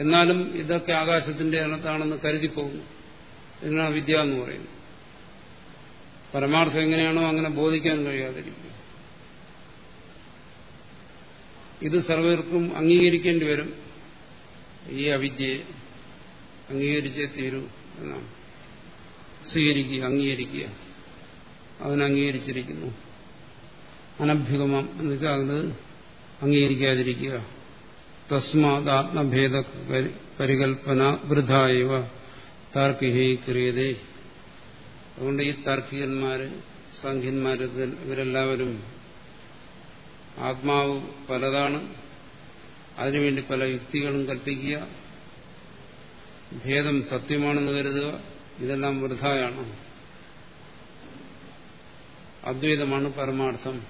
എന്നാലും ഇതൊക്കെ ആകാശത്തിന്റെ അകത്താണെന്ന് കരുതിപ്പോകുന്നു. ഇതിനാണ് വിദ്യ എന്ന് പറയുന്നത്. പരമാർത്ഥം എങ്ങനെയാണോ അങ്ങനെ ബോധിക്കാൻ കഴിയാതിരിക്കും. ഇത് സർവർക്കും അംഗീകരിക്കേണ്ടി വരും. ഈ അവിദ്യയെ അംഗീകരിച്ചേ തീരൂ എന്നാണ്. സ്വീകരിക്കുക അംഗീകരിക്കുക. അതിനംഗീകരിച്ചിരിക്കുന്നു അനഭ്യുഗമം എന്ന് വെച്ചാൽ അത് അംഗീകരിക്കാതിരിക്കുക. തസ്മാത് ആത്മഭേദ പരികൽപ്പന വൃഥായവ താർക്കിഹി അതുകൊണ്ട് ഈ താർക്കികന്മാര് സംഖ്യന്മാര് ഇവരെല്ലാവരും ആത്മാവ് പലതാണ്. അതിനുവേണ്ടി പല യുക്തികളും കൽപ്പിക്കുക. ഭേദം സത്യമാണെന്ന് കരുതുക. ഇതെല്ലാം വൃഥായാണ്. അദ്വൈതമാണ് പരമാർത്ഥം.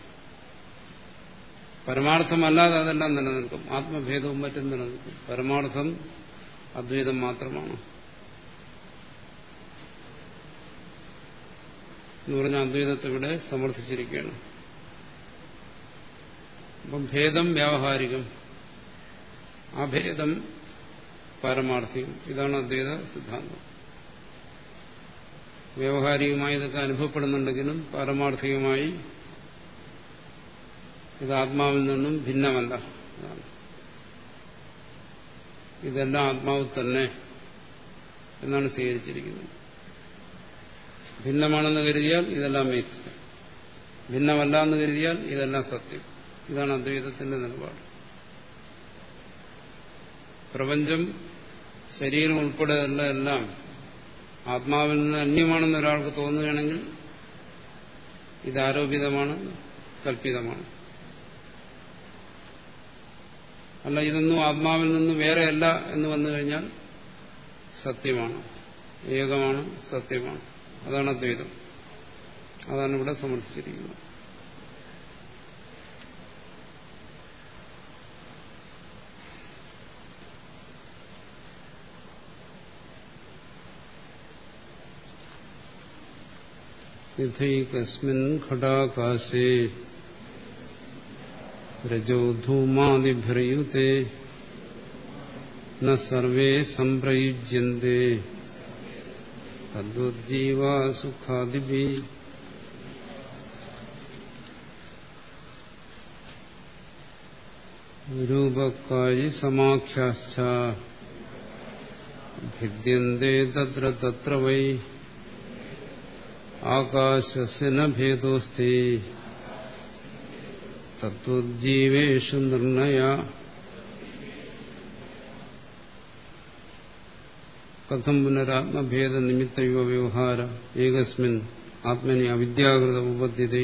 പരമാർത്ഥമല്ലാതെ അതെല്ലാം നിലനിൽക്കും. ആത്മഭേദവും മറ്റും നിലനിൽക്കും. പരമാർത്ഥം അദ്വൈതം മാത്രമാണ്. എന്ന് പറഞ്ഞ അദ്വൈതത്തെ ഇവിടെ സമർത്ഥിച്ചിരിക്കുകയാണ്. അപ്പം ഭേദം വ്യാവഹാരികം. ആ ഭേദം പാരമാർത്ഥികം. ഇതാണ് അദ്വൈത സിദ്ധാന്തം. വ്യാവഹാരികമായി ഇതൊക്കെ അനുഭവപ്പെടുന്നുണ്ടെങ്കിലും പാരമാർത്ഥികമായി ഇത് ആത്മാവിൽ നിന്നും ഭിന്നമല്ല. ഇതെല്ലാം ആത്മാവ് തന്നെ എന്നാണ് സ്വീകരിച്ചിരിക്കുന്നത്. ഭിന്നമാണെന്ന് കരുതിയാൽ ഇതെല്ലാം മിഥ്യ. ഭിന്നമല്ല എന്ന് കരുതിയാൽ ഇതെല്ലാം സത്യം. ഇതാണ് അദ്വൈതത്തിന്റെ നിലപാട്. പ്രപഞ്ചം ശരീരം ഉൾപ്പെടെയുള്ള എല്ലാം ആത്മാവിൽ നിന്ന് അന്യമാണെന്ന് ഒരാൾക്ക് തോന്നുകയാണെങ്കിൽ ഇത് ആരോപിതമാണ് കൽപ്പിതമാണ്. അല്ല ഇതൊന്നും ആത്മാവിൽ നിന്ന് വേറെയല്ല എന്ന് വന്നു കഴിഞ്ഞാൽ സത്യമാണ്. ഏകമാണ് സത്യമാണ്. അതാണ് അദ്വൈതം. അതാണ് ഇവിടെ സമർപ്പിച്ചിരിക്കുന്നത്. യഥൈകസ്മിൻ ഘടാകാശേ രജോ ധൂമാതിഭ്രയുത്തെ ന സർവേ സംപ്രയുജ്യന്തെ തദ്വജ്ജീവാ സുഖാദിഭി രൂപക്കാരി സമാഖ്യാശ്ച ഭിദ്യന്തെ തത്ര തത്ര വൈ ആകാശസ്യ ന ഭേദോസ്തി നിർണയ. കഥം പുനരാത്മഭേദ നിമിത്തയോ വ്യവഹാര. ഏകസ്മിൻ ആത്മനി അവിദ്യാകൃത ഉപദ്ധ്യത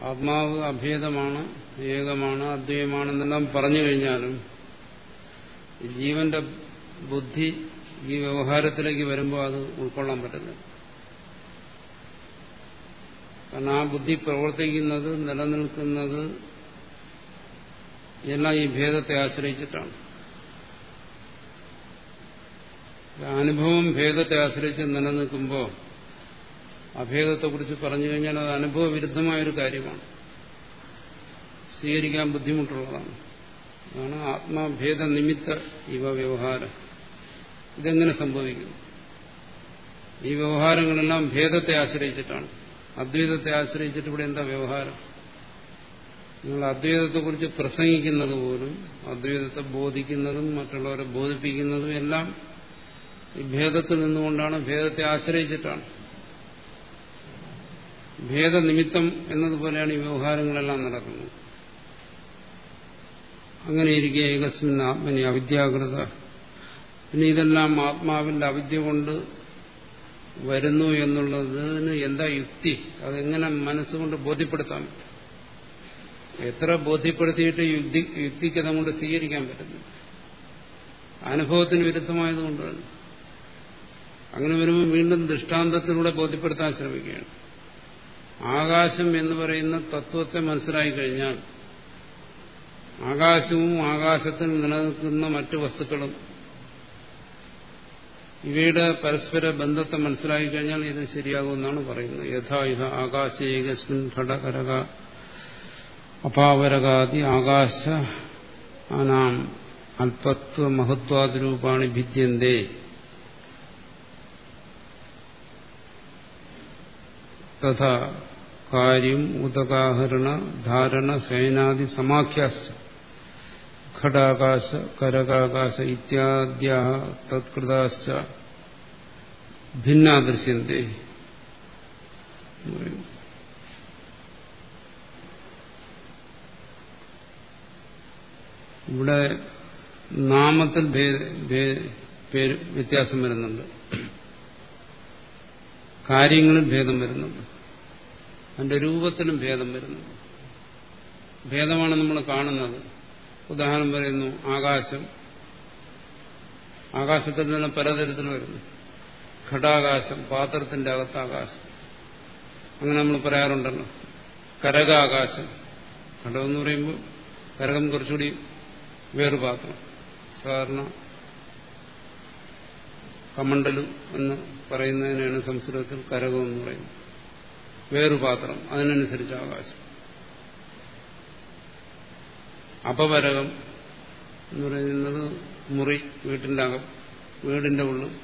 ആത്മാവ് അഭേദമാണ് ഏകമാണ് അദ്വൈതമാണെന്നെല്ലാം പറഞ്ഞു കഴിഞ്ഞാലും ജീവന്റെ ബുദ്ധി ഈ വ്യവഹാരത്തിലേക്ക് വരുമ്പോൾ അത് ഉൾക്കൊള്ളാൻ പറ്റുന്നില്ല കാരണം ആ ബുദ്ധി പ്രവർത്തിക്കുന്നത് നിലനിൽക്കുന്നത് എല്ലാം ഈ ഭേദത്തെ ആശ്രയിച്ചിട്ടാണ്. അനുഭവം ഭേദത്തെ ആശ്രയിച്ച് നിലനിൽക്കുമ്പോൾ അഭേദത്തെക്കുറിച്ച് പറഞ്ഞു കഴിഞ്ഞാൽ അത് അനുഭവ വിരുദ്ധമായൊരു കാര്യമാണ്. സ്വീകരിക്കാൻ ബുദ്ധിമുട്ടുള്ളതാണ്. അതാണ് ആത്മാഭേദ നിമിത്ത ഇവ വ്യവഹാരം. ഇതെങ്ങനെ സംഭവിക്കുന്നു? ഈ വ്യവഹാരങ്ങളെല്ലാം ഭേദത്തെ ആശ്രയിച്ചിട്ടാണ്. അദ്വൈതത്തെ ആശ്രയിച്ചിട്ട് ഇവിടെ എന്താ വ്യവഹാരം? നിങ്ങൾ അദ്വൈതത്തെക്കുറിച്ച് പ്രസംഗിക്കുന്നത് പോലും അദ്വൈതത്തെ ബോധിക്കുന്നതും മറ്റുള്ളവരെ ബോധിപ്പിക്കുന്നതും എല്ലാം ഈ ഭേദത്തിൽ നിന്നുകൊണ്ടാണ് ഭേദത്തെ ആശ്രയിച്ചിട്ടാണ്. ഭേദനിമിത്തം എന്നതുപോലെയാണ് ഈ വ്യവഹാരങ്ങളെല്ലാം നടക്കുന്നത്. അങ്ങനെയിരിക്കെ ഏകസ്മിൻ ആത്മനി അവിദ്യാകൃത പിന്നെ ഇതെല്ലാം ആത്മാവിന്റെ അവിദ്യ കൊണ്ട് വരുന്നു എന്നുള്ളതിന് എന്താ യുക്തി? അതെങ്ങനെ മനസ്സുകൊണ്ട് ബോധ്യപ്പെടുത്താൻ എത്ര ബോധ്യപ്പെടുത്തിയിട്ട് യുക്തി യുക്തിക്ക് അതുകൊണ്ട് സ്വീകരിക്കാൻ പറ്റുന്നു? അനുഭവത്തിന് വിരുദ്ധമായതുകൊണ്ട് തന്നെ. അങ്ങനെ വരുമ്പോൾ വീണ്ടും ദൃഷ്ടാന്തത്തിലൂടെ ബോധ്യപ്പെടുത്താൻ ശ്രമിക്കുകയാണ്. ആകാശം എന്ന് പറയുന്ന തത്വത്തെ മനസ്സിലായി കഴിഞ്ഞാൽ ആകാശവും ആകാശത്തിൽ നിലനിൽക്കുന്ന മറ്റു വസ്തുക്കളും ഇവയുടെ പരസ്പര ബന്ധത്തെ മനസ്സിലാക്കി കഴിഞ്ഞാൽ ഇത് ശരിയാകുമെന്നാണ് പറയുന്നത്. യഥാ ഇഹ ആകാശേകസ്മിൻ ഘടകരക അപാവരകാദി ആകാശ അനാം അല്പത്വ മഹത്വാദിരൂപാണി ഭിദ്യന്തേ. തഥാ കാര്യം ഉദകാഹരണ ധാരണ സേനാദി സമാഖ്യാശ്ച. ഘടാകാശ കരകാകാശ ഇത്യാദ്യ തത്കൃതാശ്ച ഭിന്നാദൃശ്യന്തി. ഇവിടെ നാമത്തിൽ വ്യത്യാസം വരുന്നുണ്ട്. കാര്യങ്ങളിൽ ഭേദം വരുന്നുണ്ട്. അതിന്റെ രൂപത്തിലും ഭേദം വരുന്നുണ്ട്. ഭേദമാണ് നമ്മൾ കാണുന്നത്. ഉദാഹരണം പറയുന്നു ആകാശം. ആകാശത്തിൽ നിന്ന് പലതരത്തിൽ വരുന്നു. ഘടാകാശം പാത്രത്തിന്റെ അകത്ത് ആകാശം അങ്ങനെ നമ്മൾ പറയാറുണ്ടല്ലോ. കരകാകാശം. ഘടകം എന്ന് പറയുമ്പോൾ കരകം കുറച്ചുകൂടി വേറു പാത്രം. സാധാരണ കമണ്ടലു എന്ന് പറയുന്നതിനാണ് സംസ്കൃതത്തിൽ കരകം എന്ന് പറയുന്നത്. വേറു പാത്രം അതിനനുസരിച്ച് ആകാശം. അപവരകം എന്ന് പറയുന്നത് മുറി വീട്ടിന്റെ അകം വീടിന്റെ ഉള്ളിൽ.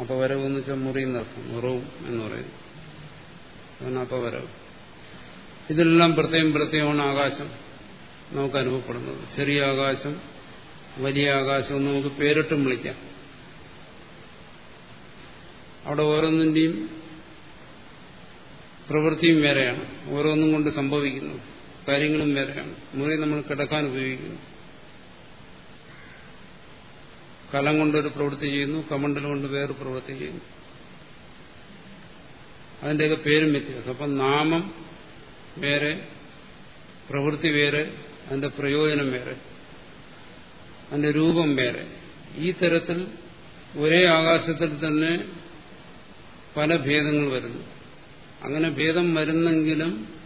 അപവരകം എന്ന് വെച്ചാൽ മുറി നിർത്തും മുറവും എന്ന് പറയുന്നു അതാണ് അപവരകം. ഇതെല്ലാം പ്രത്യേകം പ്രത്യേകമാണ് ആകാശം. നമുക്ക് അനുഭവപ്പെടുന്നത്. ചെറിയ ആകാശം വലിയ ആകാശം നമുക്ക് പേരിട്ടും വിളിക്കാം. അവിടെ ഓരോന്നിന്റെയും പ്രവൃത്തിയും വേറെയാണ്. ഓരോന്നും കൊണ്ട് സംഭവിക്കുന്നത് കാര്യങ്ങളും വേറെയാണ്. മുറി നമ്മൾ കിടക്കാൻ ഉപയോഗിക്കുന്നു. കലം കൊണ്ടൊരു പ്രവൃത്തി ചെയ്യുന്നു കമണ്ടൽ കൊണ്ട് വേറെ പ്രവൃത്തി ചെയ്യുന്നു. അതിന്റെയൊക്കെ പേരും വ്യത്യാസം. അപ്പം നാമം വേറെ പ്രവൃത്തി വേറെ അതിന്റെ പ്രയോജനം വേറെ അതിന്റെ രൂപം വേറെ. ഈ തരത്തിൽ ഒരേ ആകാശത്തിൽ തന്നെ പല ഭേദങ്ങൾ വരുന്നു. അങ്ങനെ ഭേദം വരുന്നെങ്കിലും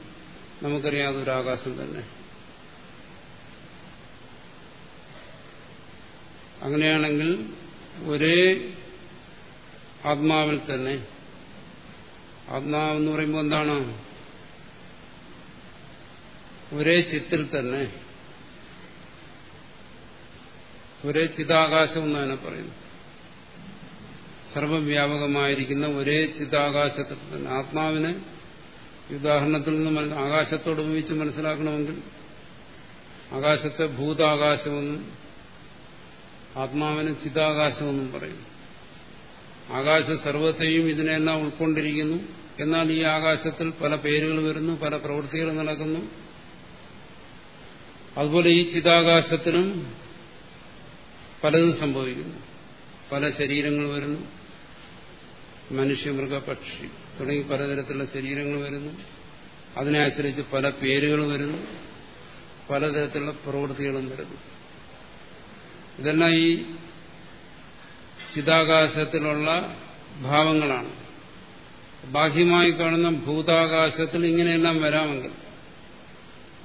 നമുക്കറിയാം അതൊരു ആകാശം തന്നെ. അങ്ങനെയാണെങ്കിൽ ഒരേ ആത്മാവിൽ തന്നെ ആത്മാവെന്ന് പറയുമ്പോൾ എന്താണ്? ഒരേ ചിത്തിൽ തന്നെ ഒരേ ചിതാകാശം എന്നാണ് പറയുന്നത് സർവവ്യാപകമായിരിക്കുന്ന ഒരേ ചിതാകാശത്തിൽ തന്നെ ആത്മാവിനെ ഉദാഹരണത്തിൽ നിന്ന് ആകാശത്തോട് ഉപയോഗിച്ച് മനസ്സിലാക്കണമെങ്കിൽ ആകാശത്തെ ഭൂതാകാശമെന്നും ആത്മാവിനെ ചിതാകാശമെന്നും പറയും. ആകാശ സർവത്തെയും ഇതിനെല്ലാം ഉൾക്കൊണ്ടിരിക്കുന്നു. എന്നാൽ ഈ ആകാശത്തിൽ പല പേരുകൾ വരുന്നു പല പ്രവൃത്തികൾ നടക്കുന്നു. അതുപോലെ ഈ ചിതാകാശത്തിനും പലതും സംഭവിക്കുന്നു. പല ശരീരങ്ങൾ വരുന്നു. മനുഷ്യ മൃഗ പക്ഷി. തുടങ്ങി പലതരത്തിലുള്ള ശരീരങ്ങൾ വരുന്നു. അതിനെ ആശ്രയിച്ച് പല പേരുകൾ വരുന്നു. പലതരത്തിലുള്ള പ്രവൃത്തികളും വരുന്നു. ഇതെല്ലാം ഈ ചിതാകാശത്തിലുള്ള ഭാവങ്ങളാണ്. ബാഹ്യമായി കാണുന്ന ഭൂതാകാശത്തിൽ ഇങ്ങനെയെല്ലാം വരാമെങ്കിൽ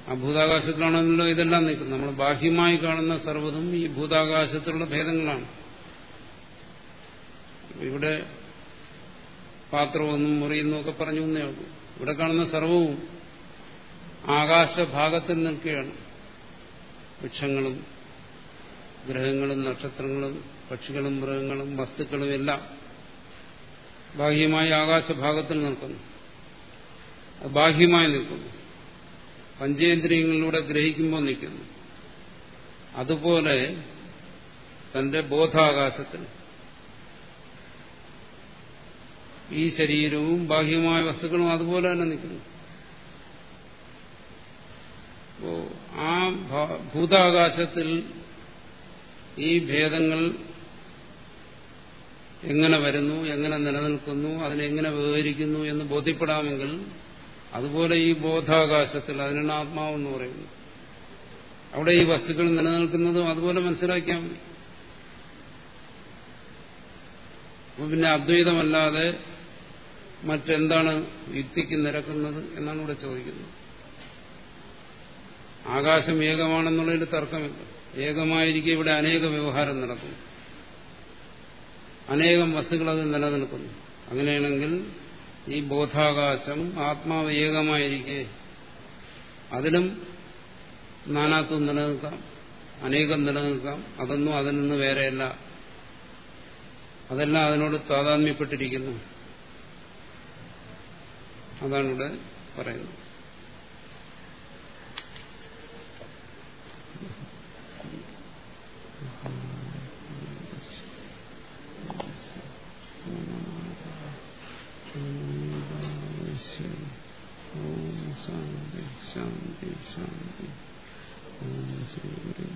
ആ ഭൂതാകാശത്തിലാണെന്നല്ലോ ഇതെല്ലാം നിൽക്കുന്നത്. നമ്മൾ ബാഹ്യമായി കാണുന്ന സർവതും ഈ ഭൂതാകാശത്തിലുള്ള ഭേദങ്ങളാണ്. ഇവിടെ പാത്രമൊന്നും മുറിയുന്നു ഒക്കെ പറഞ്ഞു എന്നേ ഉള്ളൂ. ഇവിടെ കാണുന്ന സർവവും ആകാശഭാഗത്തിൽ നിൽക്കുകയാണ്. വൃക്ഷങ്ങളും ഗ്രഹങ്ങളും നക്ഷത്രങ്ങളും പക്ഷികളും മൃഗങ്ങളും വസ്തുക്കളും എല്ലാം ബാഹ്യമായി ആകാശഭാഗത്തിൽ നിൽക്കുന്നു. ബാഹ്യമായി നിൽക്കുന്നു. പഞ്ചേന്ദ്രിയങ്ങളിലൂടെ ഗ്രഹിക്കുമ്പോൾ നിൽക്കുന്നു. അതുപോലെ തന്റെ ബോധാകാശത്തിൽ ഈ ശരീരവും ബാഹ്യമായ വസ്തുക്കളും അതുപോലെ തന്നെ നിൽക്കുന്നു. ആ ഭൂതാകാശത്തിൽ ഈ ഭേദങ്ങൾ എങ്ങനെ വരുന്നു എങ്ങനെ നിലനിൽക്കുന്നു അതിനെങ്ങനെ വ്യവഹരിക്കുന്നു എന്ന് ബോധ്യപ്പെടാമെങ്കിൽ അതുപോലെ ഈ ബോധാകാശത്തിൽ അതിനാണ് ആത്മാവെന്ന് പറയുന്നത്. അവിടെ ഈ വസ്തുക്കൾ നിലനിൽക്കുന്നതും അതുപോലെ മനസ്സിലാക്കിയാൽ മതി. പിന്നെ അദ്വൈതമല്ലാതെ മറ്റെന്താണ് യുക്തിക്ക് നിരക്കുന്നത് എന്നാണ് ഇവിടെ ചോദിക്കുന്നത്. ആകാശം ഏകമാണെന്നുള്ളതിൽ തർക്കമില്ല. ഏകമായിരിക്കും ഇവിടെ അനേക വ്യവഹാരം നടക്കുന്നു. അനേകം വസ്തുക്കൾ അത് നിലനിൽക്കുന്നു. അങ്ങനെയാണെങ്കിൽ ഈ ബോധാകാശം ആത്മാവ് ഏകമായിരിക്കെ അതിലും നാനാത്വം നിലനിൽക്കാം. അനേകം നിലനിൽക്കാം. അതൊന്നും അതിൽ നിന്ന് വേറെയല്ല. അതെല്ലാം അതിനോട് താതാത്മ്യപ്പെട്ടിരിക്കുന്നു. അതാണ് ഇവിടെ പറയുന്നത് ശാന്തി ശാന്തി ശാന്തി ശ്രീ ഗുരു